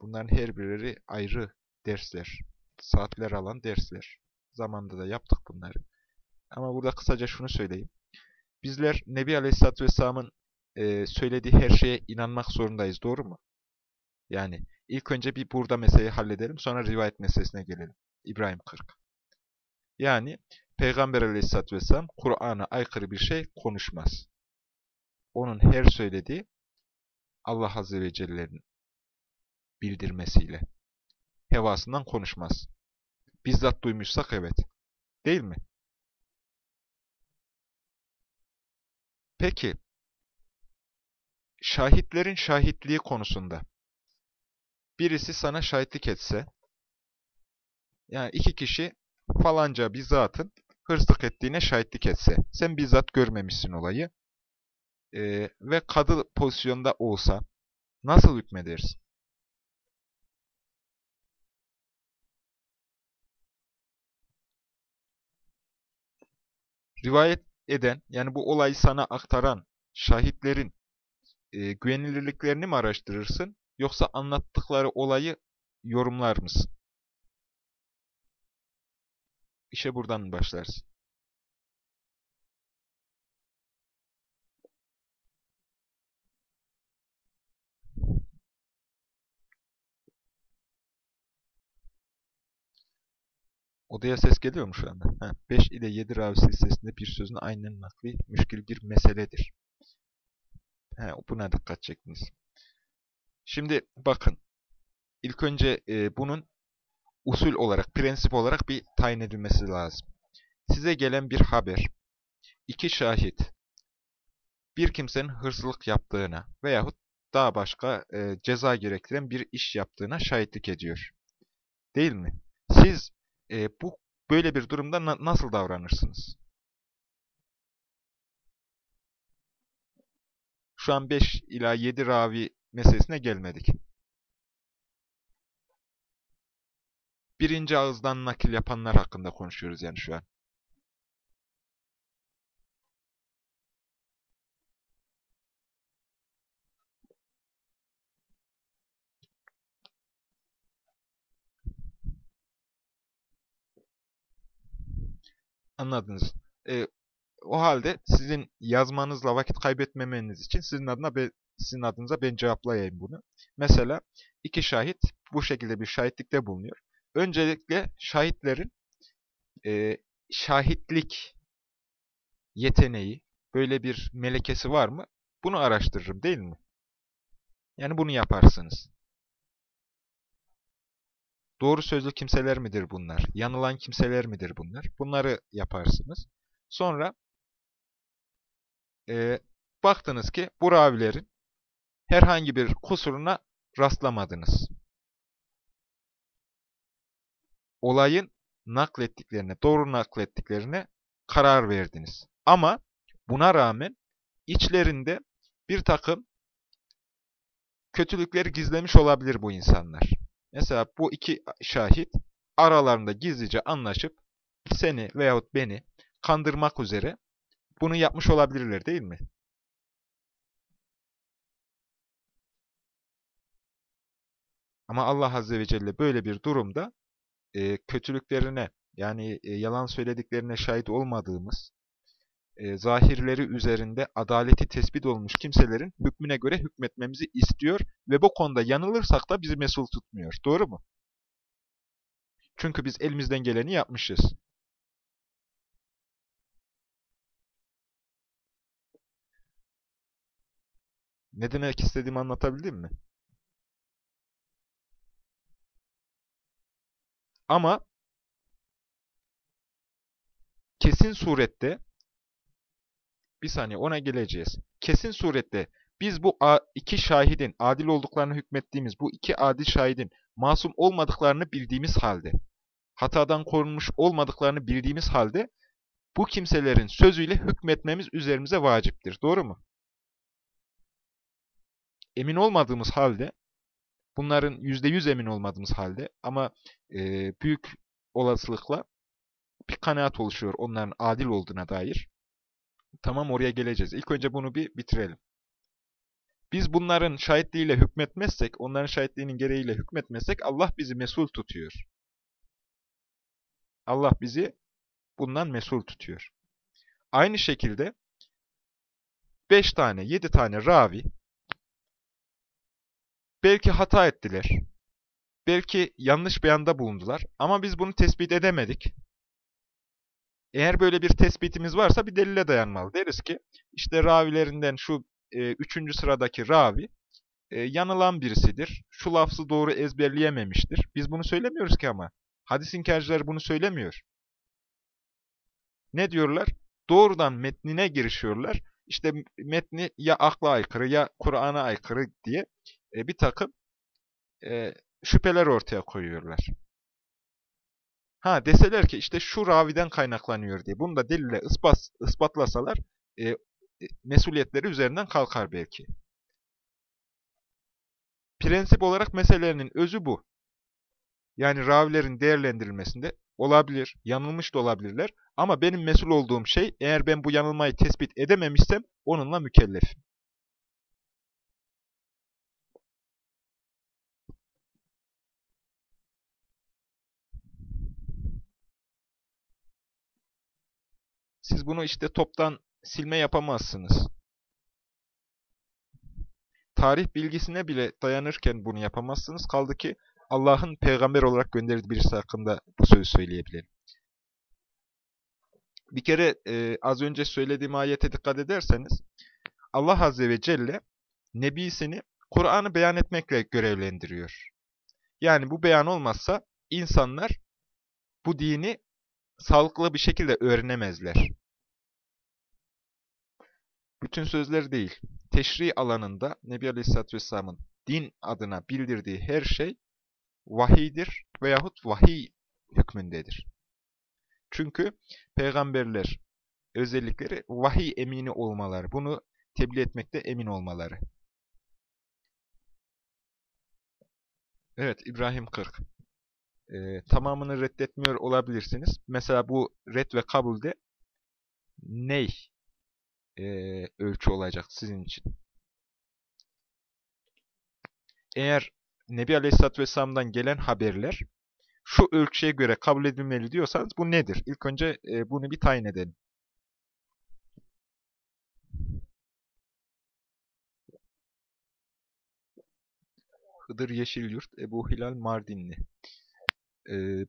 bunların her biri ayrı dersler. Saatler alan dersler. Zamanında da yaptık bunları. Ama burada kısaca şunu söyleyeyim. Bizler Nebi Aleyhisselatü Vesselam'ın e, söylediği her şeye inanmak zorundayız. Doğru mu? Yani ilk önce bir burada meseleyi halledelim. Sonra rivayet meselesine gelelim. İbrahim 40. Yani Peygamber Aleyhisselatü Vesselam Kur'an'a aykırı bir şey konuşmaz. Onun her söylediği Allah Azze ve Celle'nin bildirmesiyle. Hevasından konuşmaz. Bizzat duymuşsak evet. Değil mi? Peki, şahitlerin şahitliği konusunda birisi sana şahitlik etse, yani iki kişi falanca bir zatın hırsızlık ettiğine şahitlik etse, sen bizzat görmemişsin olayı e, ve kadı pozisyonda olsa nasıl hükmedersin? Rivayet eden, yani bu olayı sana aktaran şahitlerin e, güvenilirliklerini mi araştırırsın, yoksa anlattıkları olayı yorumlar mısın? İşe buradan başlarsın. Odaya ses geliyor mu şu anda? 5 ile 7 ravi silsilesinde bir sözün aynen nakli müşkil bir meseledir. He, buna dikkat çektiniz. Şimdi bakın. İlk önce e, bunun usul olarak, prensip olarak bir tayin edilmesi lazım. Size gelen bir haber, iki şahit, bir kimsenin hırsızlık yaptığına veyahut daha başka e, ceza gerektiren bir iş yaptığına şahitlik ediyor. Değil mi? Siz e, bu böyle bir durumda na nasıl davranırsınız? Şu an 5 ila 7 ravi meselesine gelmedik. Birinci ağızdan nakil yapanlar hakkında konuşuyoruz yani şu an. Anladınız. Ee, o halde sizin yazmanızla vakit kaybetmemeniz için sizin adına be, sizin adınıza ben cevaplayayım bunu. Mesela iki şahit bu şekilde bir şahitlikte bulunuyor. Öncelikle şahitlerin e, şahitlik yeteneği, böyle bir melekesi var mı? Bunu araştırırım değil mi? Yani bunu yaparsınız. Doğru sözlü kimseler midir bunlar? Yanılan kimseler midir bunlar? Bunları yaparsınız. Sonra e, baktınız ki bu ravilerin herhangi bir kusuruna rastlamadınız. Olayın naklettiklerine, doğru naklettiklerine karar verdiniz. Ama buna rağmen içlerinde bir takım kötülükleri gizlemiş olabilir bu insanlar. Mesela bu iki şahit aralarında gizlice anlaşıp seni veyahut beni kandırmak üzere bunu yapmış olabilirler değil mi? Ama Allah Azze ve Celle böyle bir durumda e, kötülüklerine yani e, yalan söylediklerine şahit olmadığımız, e, zahirleri üzerinde adaleti tespit olmuş kimselerin hükmüne göre hükmetmemizi istiyor ve bu konuda yanılırsak da bizi mesul tutmuyor. Doğru mu? Çünkü biz elimizden geleni yapmışız. Ne demek istediğimi anlatabildim mi? Ama kesin surette bir saniye ona geleceğiz. Kesin surette biz bu iki şahidin adil olduklarını hükmettiğimiz bu iki adil şahidin masum olmadıklarını bildiğimiz halde, hatadan korunmuş olmadıklarını bildiğimiz halde bu kimselerin sözüyle hükmetmemiz üzerimize vaciptir. Doğru mu? Emin olmadığımız halde, bunların yüzde yüz emin olmadığımız halde ama e, büyük olasılıkla bir kanaat oluşuyor onların adil olduğuna dair. Tamam oraya geleceğiz. İlk önce bunu bir bitirelim. Biz bunların şahitliğiyle hükmetmezsek, onların şahitliğinin gereğiyle hükmetmezsek Allah bizi mesul tutuyor. Allah bizi bundan mesul tutuyor. Aynı şekilde 5 tane, 7 tane ravi belki hata ettiler. Belki yanlış beyanda bulundular ama biz bunu tespit edemedik. Eğer böyle bir tespitimiz varsa bir delile dayanmalı. Deriz ki işte ravilerinden şu e, üçüncü sıradaki ravi e, yanılan birisidir. Şu lafzı doğru ezberleyememiştir. Biz bunu söylemiyoruz ki ama. Hadis inkarcıları bunu söylemiyor. Ne diyorlar? Doğrudan metnine girişiyorlar. İşte metni ya akla aykırı ya Kur'an'a aykırı diye e, bir takım e, şüpheler ortaya koyuyorlar. Ha deseler ki işte şu raviden kaynaklanıyor diye. Bunu da delille ispat, ispatlasalar e, mesuliyetleri üzerinden kalkar belki. Prensip olarak meselelerinin özü bu. Yani ravilerin değerlendirilmesinde olabilir, yanılmış da olabilirler. Ama benim mesul olduğum şey eğer ben bu yanılmayı tespit edememişsem onunla mükellefim. Siz bunu işte toptan silme yapamazsınız. Tarih bilgisine bile dayanırken bunu yapamazsınız. Kaldı ki Allah'ın peygamber olarak gönderdiği birisi hakkında bu sözü söyleyebilirim. Bir kere e, az önce söylediğim ayete dikkat ederseniz Allah Azze ve Celle Nebisini Kur'an'ı beyan etmekle görevlendiriyor. Yani bu beyan olmazsa insanlar bu dini sağlıklı bir şekilde öğrenemezler. Bütün sözler değil, teşri alanında Nebi Aleyhisselatü Vesselam'ın din adına bildirdiği her şey vahiydir veyahut vahiy hükmündedir. Çünkü peygamberler özellikleri vahiy emini olmaları, bunu tebliğ etmekte emin olmaları. Evet, İbrahim 40 e, tamamını reddetmiyor olabilirsiniz. Mesela bu red ve kabulde ney e, ölçü olacak sizin için? Eğer Nebi Aleyhisselatü Vesselam'dan gelen haberler şu ölçüye göre kabul edilmeli diyorsanız bu nedir? İlk önce e, bunu bir tayin edelim. Hıdır Yeşilyurt, Ebu Hilal Mardinli. Ee,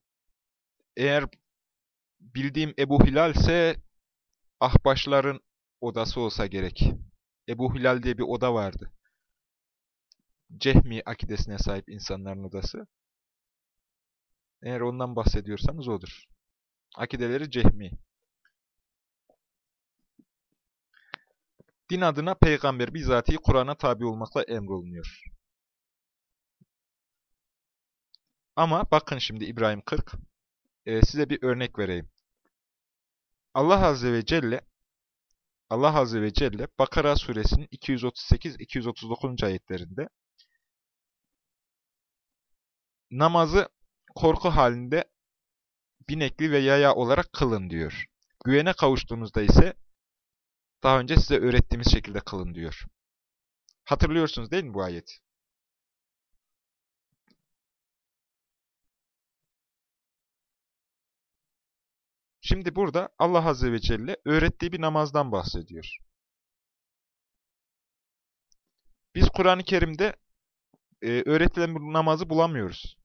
eğer bildiğim Ebu Hilal ise ahbaşların odası olsa gerek. Ebu Hilal diye bir oda vardı. Cehmi akidesine sahip insanların odası. Eğer ondan bahsediyorsanız odur. Akideleri Cehmi. Din adına peygamber bizatihi Kur'an'a tabi olmakla emrolunuyor. Ama bakın şimdi İbrahim 40. Ee, size bir örnek vereyim. Allah Azze ve Celle Allah Azze ve Celle Bakara suresinin 238-239. ayetlerinde namazı korku halinde binekli ve yaya olarak kılın diyor. Güvene kavuştuğunuzda ise daha önce size öğrettiğimiz şekilde kılın diyor. Hatırlıyorsunuz değil mi bu ayeti? Şimdi burada Allah Azze ve Celle öğrettiği bir namazdan bahsediyor. Biz Kur'an-ı Kerim'de e, öğretilen bu namazı bulamıyoruz.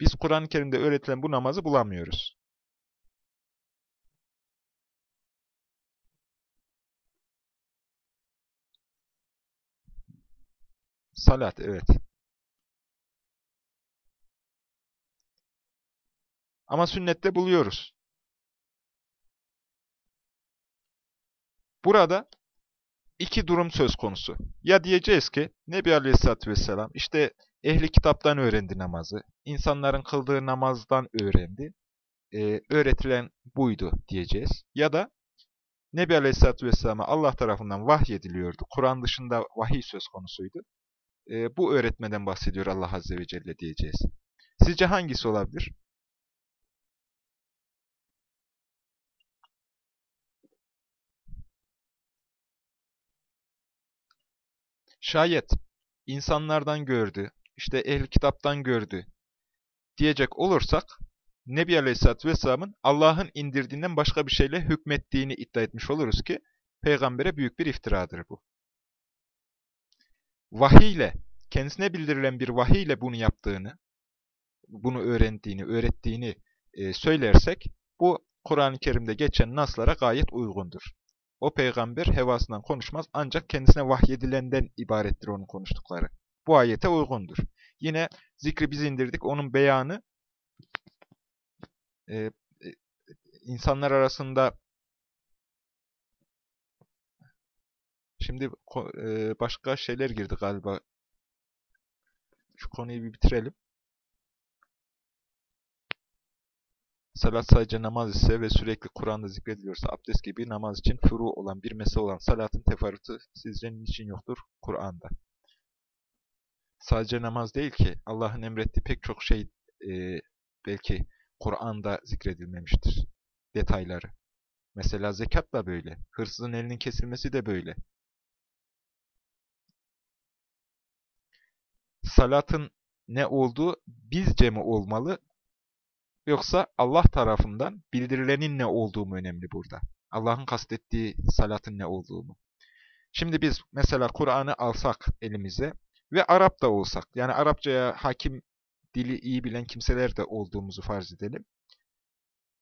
Biz Kur'an-ı Kerim'de öğretilen bu namazı bulamıyoruz. Salat, evet. Ama sünnette buluyoruz. Burada iki durum söz konusu. Ya diyeceğiz ki Nebi Aleyhisselatü Vesselam işte ehli kitaptan öğrendi namazı, insanların kıldığı namazdan öğrendi, e, öğretilen buydu diyeceğiz. Ya da Nebi Aleyhisselatü Vesselam'a Allah tarafından vahyediliyordu. Kur'an dışında vahiy söz konusuydu. E, bu öğretmeden bahsediyor Allah Azze ve Celle diyeceğiz. Sizce hangisi olabilir? Şayet insanlardan gördü, işte ehl kitaptan gördü diyecek olursak, Nebi Aleyhisselatü Vesselam'ın Allah'ın indirdiğinden başka bir şeyle hükmettiğini iddia etmiş oluruz ki, peygambere büyük bir iftiradır bu. Vahiy ile, kendisine bildirilen bir vahiy ile bunu yaptığını, bunu öğrendiğini, öğrettiğini söylersek, bu Kur'an-ı Kerim'de geçen naslara gayet uygundur. O peygamber hevasından konuşmaz ancak kendisine vahyedilenden ibarettir onun konuştukları. Bu ayete uygundur. Yine zikri biz indirdik, onun beyanı e, e, insanlar arasında şimdi e, başka şeyler girdi galiba. Şu konuyu bir bitirelim. Salat sadece namaz ise ve sürekli Kur'an'da zikrediliyorsa abdest gibi namaz için furu olan bir mesele olan salatın teferruatı sizce niçin yoktur Kur'an'da? Sadece namaz değil ki Allah'ın emrettiği pek çok şey e, belki Kur'an'da zikredilmemiştir. Detayları. Mesela zekat da böyle. Hırsızın elinin kesilmesi de böyle. Salatın ne olduğu bizce mi olmalı Yoksa Allah tarafından bildirilenin ne olduğu mu önemli burada? Allah'ın kastettiği salatın ne olduğu mu? Şimdi biz mesela Kur'an'ı alsak elimize ve Arap da olsak, yani Arapçaya hakim dili iyi bilen kimseler de olduğumuzu farz edelim.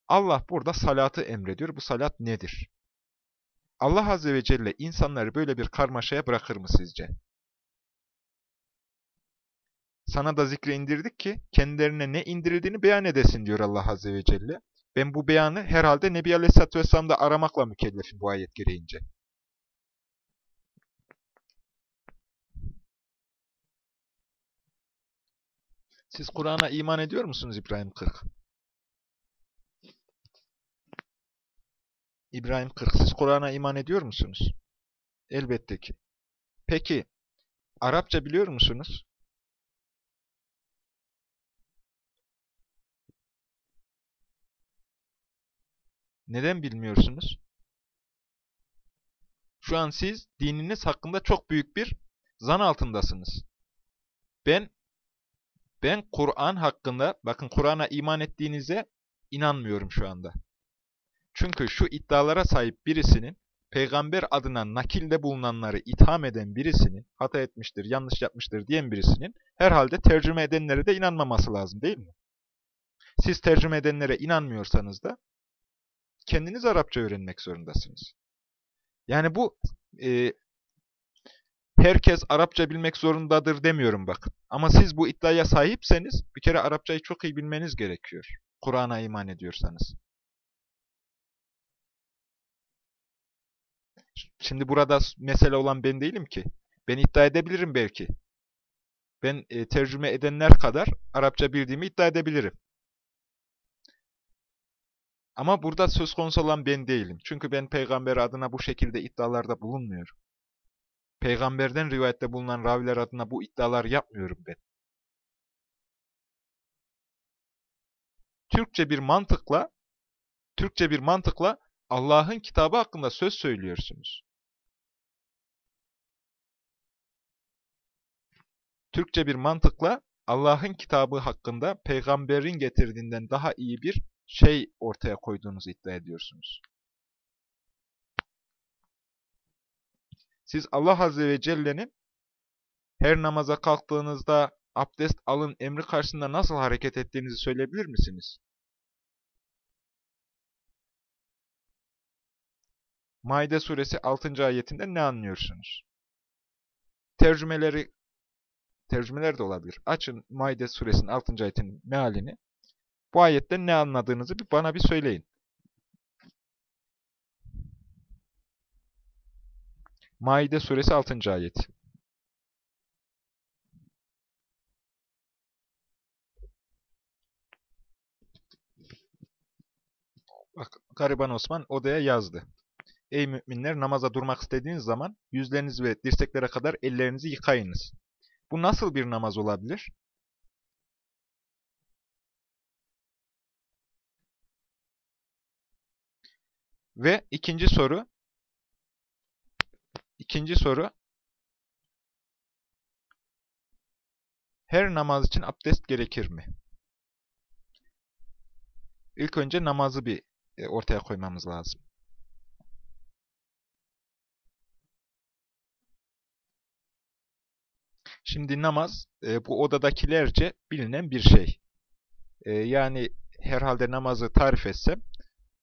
Allah burada salatı emrediyor. Bu salat nedir? Allah Azze ve Celle insanları böyle bir karmaşaya bırakır mı sizce? Sana da zikre indirdik ki kendilerine ne indirildiğini beyan edesin diyor Allah Azze ve Celle. Ben bu beyanı herhalde Nebi Aleyhisselatü Vesselam'da aramakla mükellefim bu ayet gereğince. Siz Kur'an'a iman ediyor musunuz İbrahim 40? İbrahim 40. Siz Kur'an'a iman ediyor musunuz? Elbette ki. Peki, Arapça biliyor musunuz? Neden bilmiyorsunuz? Şu an siz dininiz hakkında çok büyük bir zan altındasınız. Ben ben Kur'an hakkında, bakın Kur'an'a iman ettiğinize inanmıyorum şu anda. Çünkü şu iddialara sahip birisinin, peygamber adına nakilde bulunanları itham eden birisinin, hata etmiştir, yanlış yapmıştır diyen birisinin, herhalde tercüme edenlere de inanmaması lazım değil mi? Siz tercüme edenlere inanmıyorsanız da, kendiniz Arapça öğrenmek zorundasınız. Yani bu, e, herkes Arapça bilmek zorundadır demiyorum bakın. Ama siz bu iddiaya sahipseniz, bir kere Arapçayı çok iyi bilmeniz gerekiyor. Kur'an'a iman ediyorsanız. Şimdi burada mesele olan ben değilim ki. Ben iddia edebilirim belki. Ben e, tercüme edenler kadar Arapça bildiğimi iddia edebilirim. Ama burada söz konusu olan ben değilim. Çünkü ben peygamber adına bu şekilde iddialarda bulunmuyorum. Peygamberden rivayette bulunan raviler adına bu iddialar yapmıyorum ben. Türkçe bir mantıkla Türkçe bir mantıkla Allah'ın kitabı hakkında söz söylüyorsunuz. Türkçe bir mantıkla Allah'ın kitabı hakkında peygamberin getirdiğinden daha iyi bir şey ortaya koyduğunuzu iddia ediyorsunuz. Siz Allah Azze ve Celle'nin her namaza kalktığınızda abdest alın emri karşısında nasıl hareket ettiğinizi söyleyebilir misiniz? Maide suresi 6. ayetinde ne anlıyorsunuz? Tercümeleri, tercümeler de olabilir. Açın Maide suresinin 6. ayetinin mealini. Bu ayetten ne anladığınızı bir bana bir söyleyin. Maide suresi 6. ayet. Bak, Gariban Osman odaya yazdı. Ey müminler namaza durmak istediğiniz zaman yüzleriniz ve dirseklere kadar ellerinizi yıkayınız. Bu nasıl bir namaz olabilir? Ve ikinci soru. İkinci soru. Her namaz için abdest gerekir mi? İlk önce namazı bir e, ortaya koymamız lazım. Şimdi namaz e, bu odadakilerce bilinen bir şey. E, yani herhalde namazı tarif etsem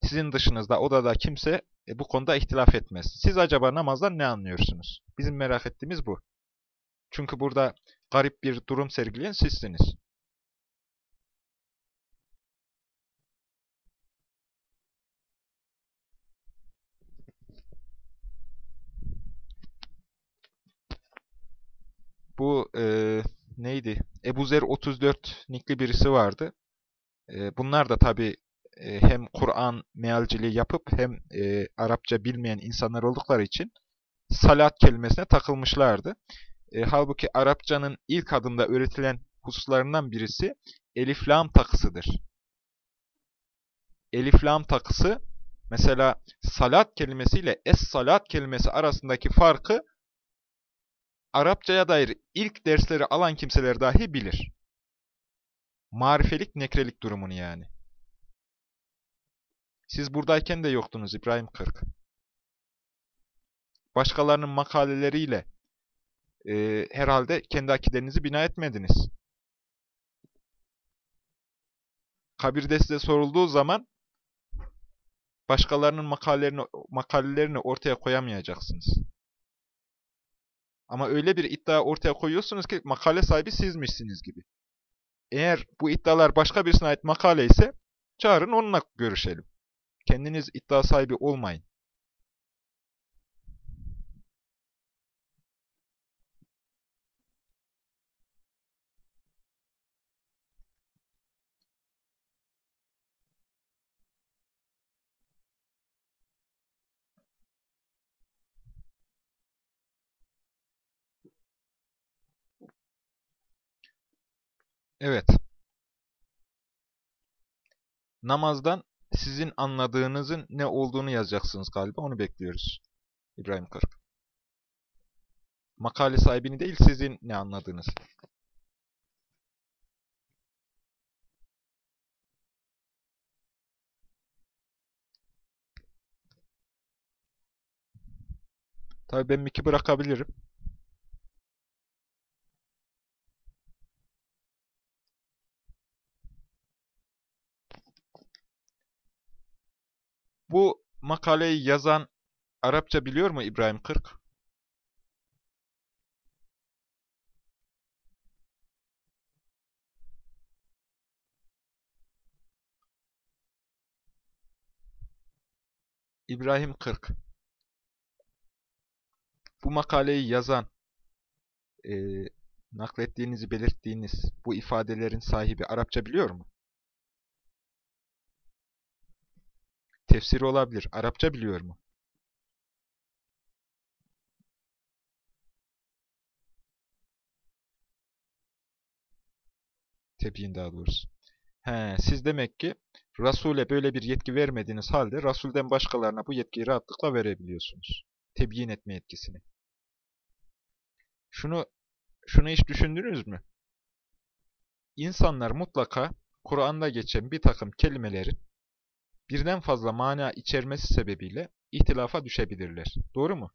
sizin dışınızda odada kimse e, bu konuda ihtilaf etmez. Siz acaba namazdan ne anlıyorsunuz? Bizim merak ettiğimiz bu. Çünkü burada garip bir durum sergileyen sizsiniz. Bu e, neydi? Ebu Zer 34 nikli birisi vardı. E, bunlar da tabi e, hem Kur'an mealciliği yapıp hem e, Arapça bilmeyen insanlar oldukları için salat kelimesine takılmışlardı. E, halbuki Arapçanın ilk adımda öğretilen hususlarından birisi elif-lam takısıdır. Elif-lam takısı mesela salat kelimesiyle es-salat kelimesi arasındaki farkı Arapçaya dair ilk dersleri alan kimseler dahi bilir. Marifelik, nekrelik durumunu yani. Siz buradayken de yoktunuz İbrahim Kırk. Başkalarının makaleleriyle e, herhalde kendi akidelerinizi bina etmediniz. Kabirde size sorulduğu zaman başkalarının makalelerini, makalelerini ortaya koyamayacaksınız. Ama öyle bir iddia ortaya koyuyorsunuz ki makale sahibi sizmişsiniz gibi. Eğer bu iddialar başka birisine ait makale ise çağırın onunla görüşelim. Kendiniz iddia sahibi olmayın. Evet. Namazdan sizin anladığınızın ne olduğunu yazacaksınız galiba. Onu bekliyoruz. İbrahim Kırk. Makale sahibini değil, sizin ne anladığınız. Tabii ben mic'i bırakabilirim. Bu makaleyi yazan Arapça biliyor mu İbrahim Kırk? İbrahim Kırk. Bu makaleyi yazan, e, naklettiğinizi belirttiğiniz bu ifadelerin sahibi Arapça biliyor mu? Tefsiri olabilir. Arapça biliyor mu? Tebyin daha doğrusu. He, siz demek ki Resul'e böyle bir yetki vermediğiniz halde Resul'den başkalarına bu yetkiyi rahatlıkla verebiliyorsunuz. Tebyin etme yetkisini. Şunu, şunu hiç düşündünüz mü? İnsanlar mutlaka Kur'an'da geçen bir takım kelimelerin birden fazla mana içermesi sebebiyle ihtilafa düşebilirler. Doğru mu?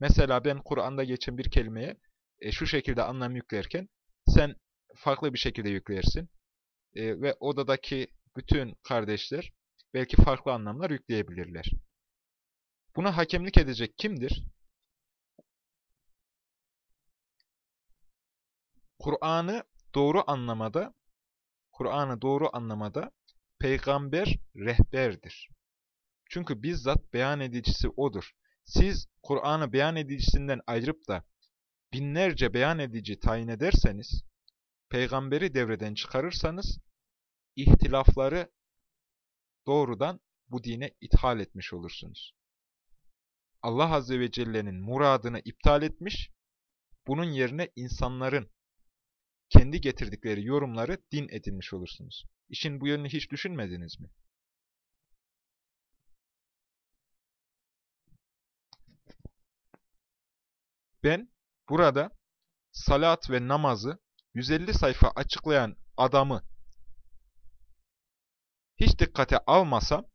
Mesela ben Kur'an'da geçen bir kelimeye e, şu şekilde anlam yüklerken sen farklı bir şekilde yüklersin. E, ve odadaki bütün kardeşler belki farklı anlamlar yükleyebilirler. Buna hakemlik edecek kimdir? Kur'an'ı doğru anlamada Kur'an'ı doğru anlamada peygamber rehberdir. Çünkü bizzat beyan edicisi odur. Siz Kur'an'ı beyan edicisinden ayırıp da binlerce beyan edici tayin ederseniz, peygamberi devreden çıkarırsanız, ihtilafları doğrudan bu dine ithal etmiş olursunuz. Allah Azze ve Celle'nin muradını iptal etmiş, bunun yerine insanların kendi getirdikleri yorumları din edinmiş olursunuz. İşin bu yönünü hiç düşünmediniz mi? Ben burada salat ve namazı 150 sayfa açıklayan adamı hiç dikkate almasam,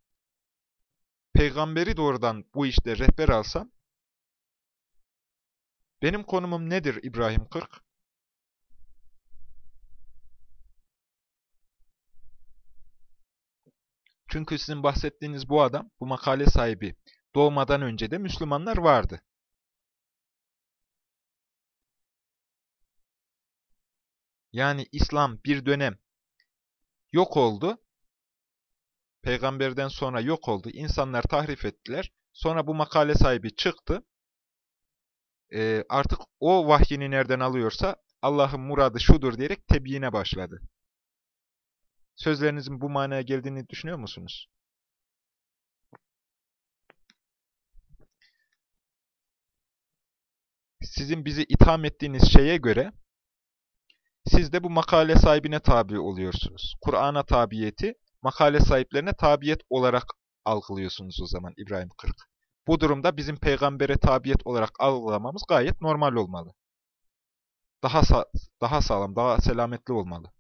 peygamberi doğrudan bu işte rehber alsam, benim konumum nedir İbrahim 40? Çünkü sizin bahsettiğiniz bu adam, bu makale sahibi doğmadan önce de Müslümanlar vardı. Yani İslam bir dönem yok oldu. Peygamberden sonra yok oldu. İnsanlar tahrif ettiler. Sonra bu makale sahibi çıktı. Ee, artık o vahyini nereden alıyorsa Allah'ın muradı şudur diyerek tebyine başladı. Sözlerinizin bu manaya geldiğini düşünüyor musunuz? Sizin bizi itham ettiğiniz şeye göre siz de bu makale sahibine tabi oluyorsunuz. Kur'an'a tabiyeti makale sahiplerine tabiyet olarak algılıyorsunuz o zaman İbrahim 40. Bu durumda bizim peygambere tabiyet olarak algılamamız gayet normal olmalı. Daha daha sağlam, daha selametli olmalı.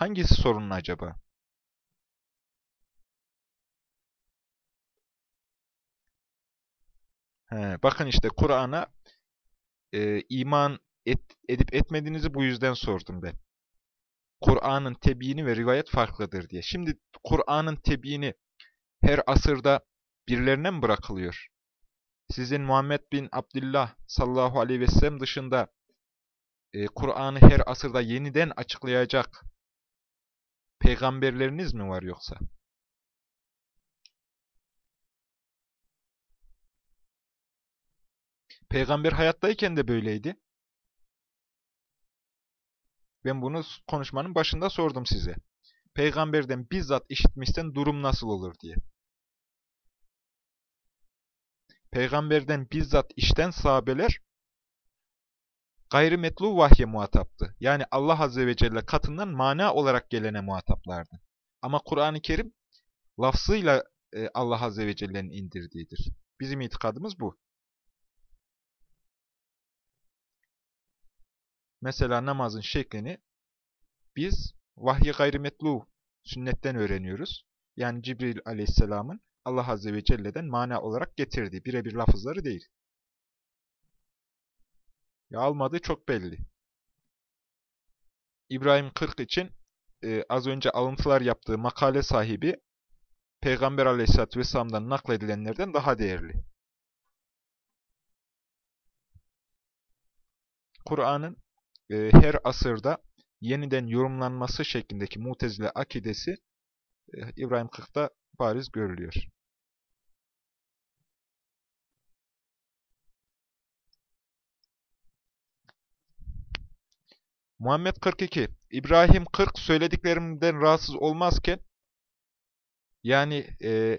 Hangisi sorunlu acaba? He, bakın işte Kur'an'a e, iman et, edip etmediğinizi bu yüzden sordum ben. Kur'an'ın tebiini ve rivayet farklıdır diye. Şimdi Kur'an'ın tebiini her asırda birilerine mi bırakılıyor? Sizin Muhammed bin Abdullah sallallahu aleyhi ve sellem dışında e, Kur'an'ı her asırda yeniden açıklayacak peygamberleriniz mi var yoksa? Peygamber hayattayken de böyleydi. Ben bunu konuşmanın başında sordum size. Peygamberden bizzat işitmişsen durum nasıl olur diye. Peygamberden bizzat işten sahabeler gayrimetlu vahye muhataptı. Yani Allah Azze ve Celle katından mana olarak gelene muhataplardı. Ama Kur'an-ı Kerim lafzıyla e, Allah Azze ve Celle'nin indirdiğidir. Bizim itikadımız bu. Mesela namazın şeklini biz vahyi gayrimetlu sünnetten öğreniyoruz. yani Cibril aleyhisselamın Allah Azze ve Celle'den mana olarak getirdiği birebir lafızları değil. Ya almadığı çok belli. İbrahim 40 için e, az önce alıntılar yaptığı makale sahibi Peygamber aleyhissalatü vesselam'dan nakledilenlerden daha değerli. Kur'an'ın e, her asırda yeniden yorumlanması şeklindeki mutezile akidesi e, İbrahim 40'ta bariz görülüyor. Muhammed 42. İbrahim 40 söylediklerimden rahatsız olmazken yani e,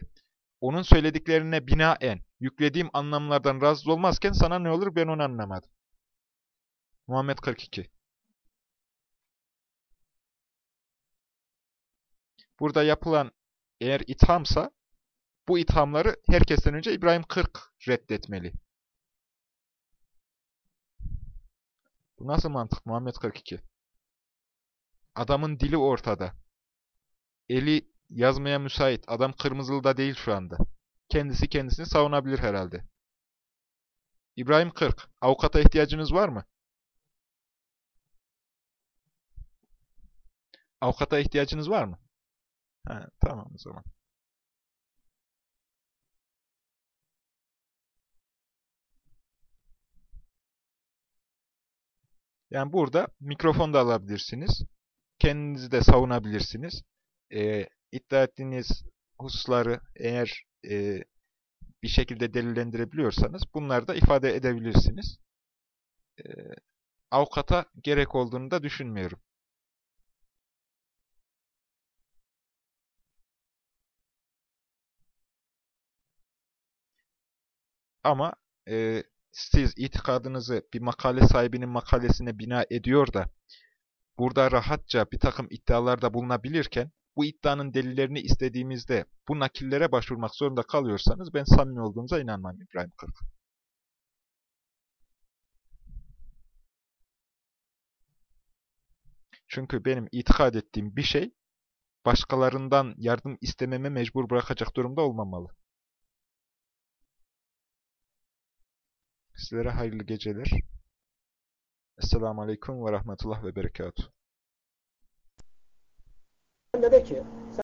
onun söylediklerine binaen yüklediğim anlamlardan rahatsız olmazken sana ne olur ben onu anlamadım. Muhammed 42. Burada yapılan eğer ithamsa bu ithamları herkesten önce İbrahim 40 reddetmeli. Bu nasıl mantık Muhammed 42? Adamın dili ortada. Eli yazmaya müsait. Adam kırmızılı da değil şu anda. Kendisi kendisini savunabilir herhalde. İbrahim 40. Avukata ihtiyacınız var mı? Avukata ihtiyacınız var mı? Ha, tamam o zaman. Yani burada mikrofon da alabilirsiniz. Kendinizi de savunabilirsiniz. Ee, iddia ettiğiniz hususları eğer e, bir şekilde delillendirebiliyorsanız bunları da ifade edebilirsiniz. Ee, avukata gerek olduğunu da düşünmüyorum. Ama e, siz itikadınızı bir makale sahibinin makalesine bina ediyor da burada rahatça bir takım iddialarda bulunabilirken bu iddianın delillerini istediğimizde bu nakillere başvurmak zorunda kalıyorsanız ben samimi olduğunuza inanmam İbrahim Kırk. Çünkü benim itikad ettiğim bir şey başkalarından yardım istememe mecbur bırakacak durumda olmamalı. Sizlere hayırlı geceler. Esselamu Aleyküm ve Rahmetullah ve Berekatuhu. Dedi ki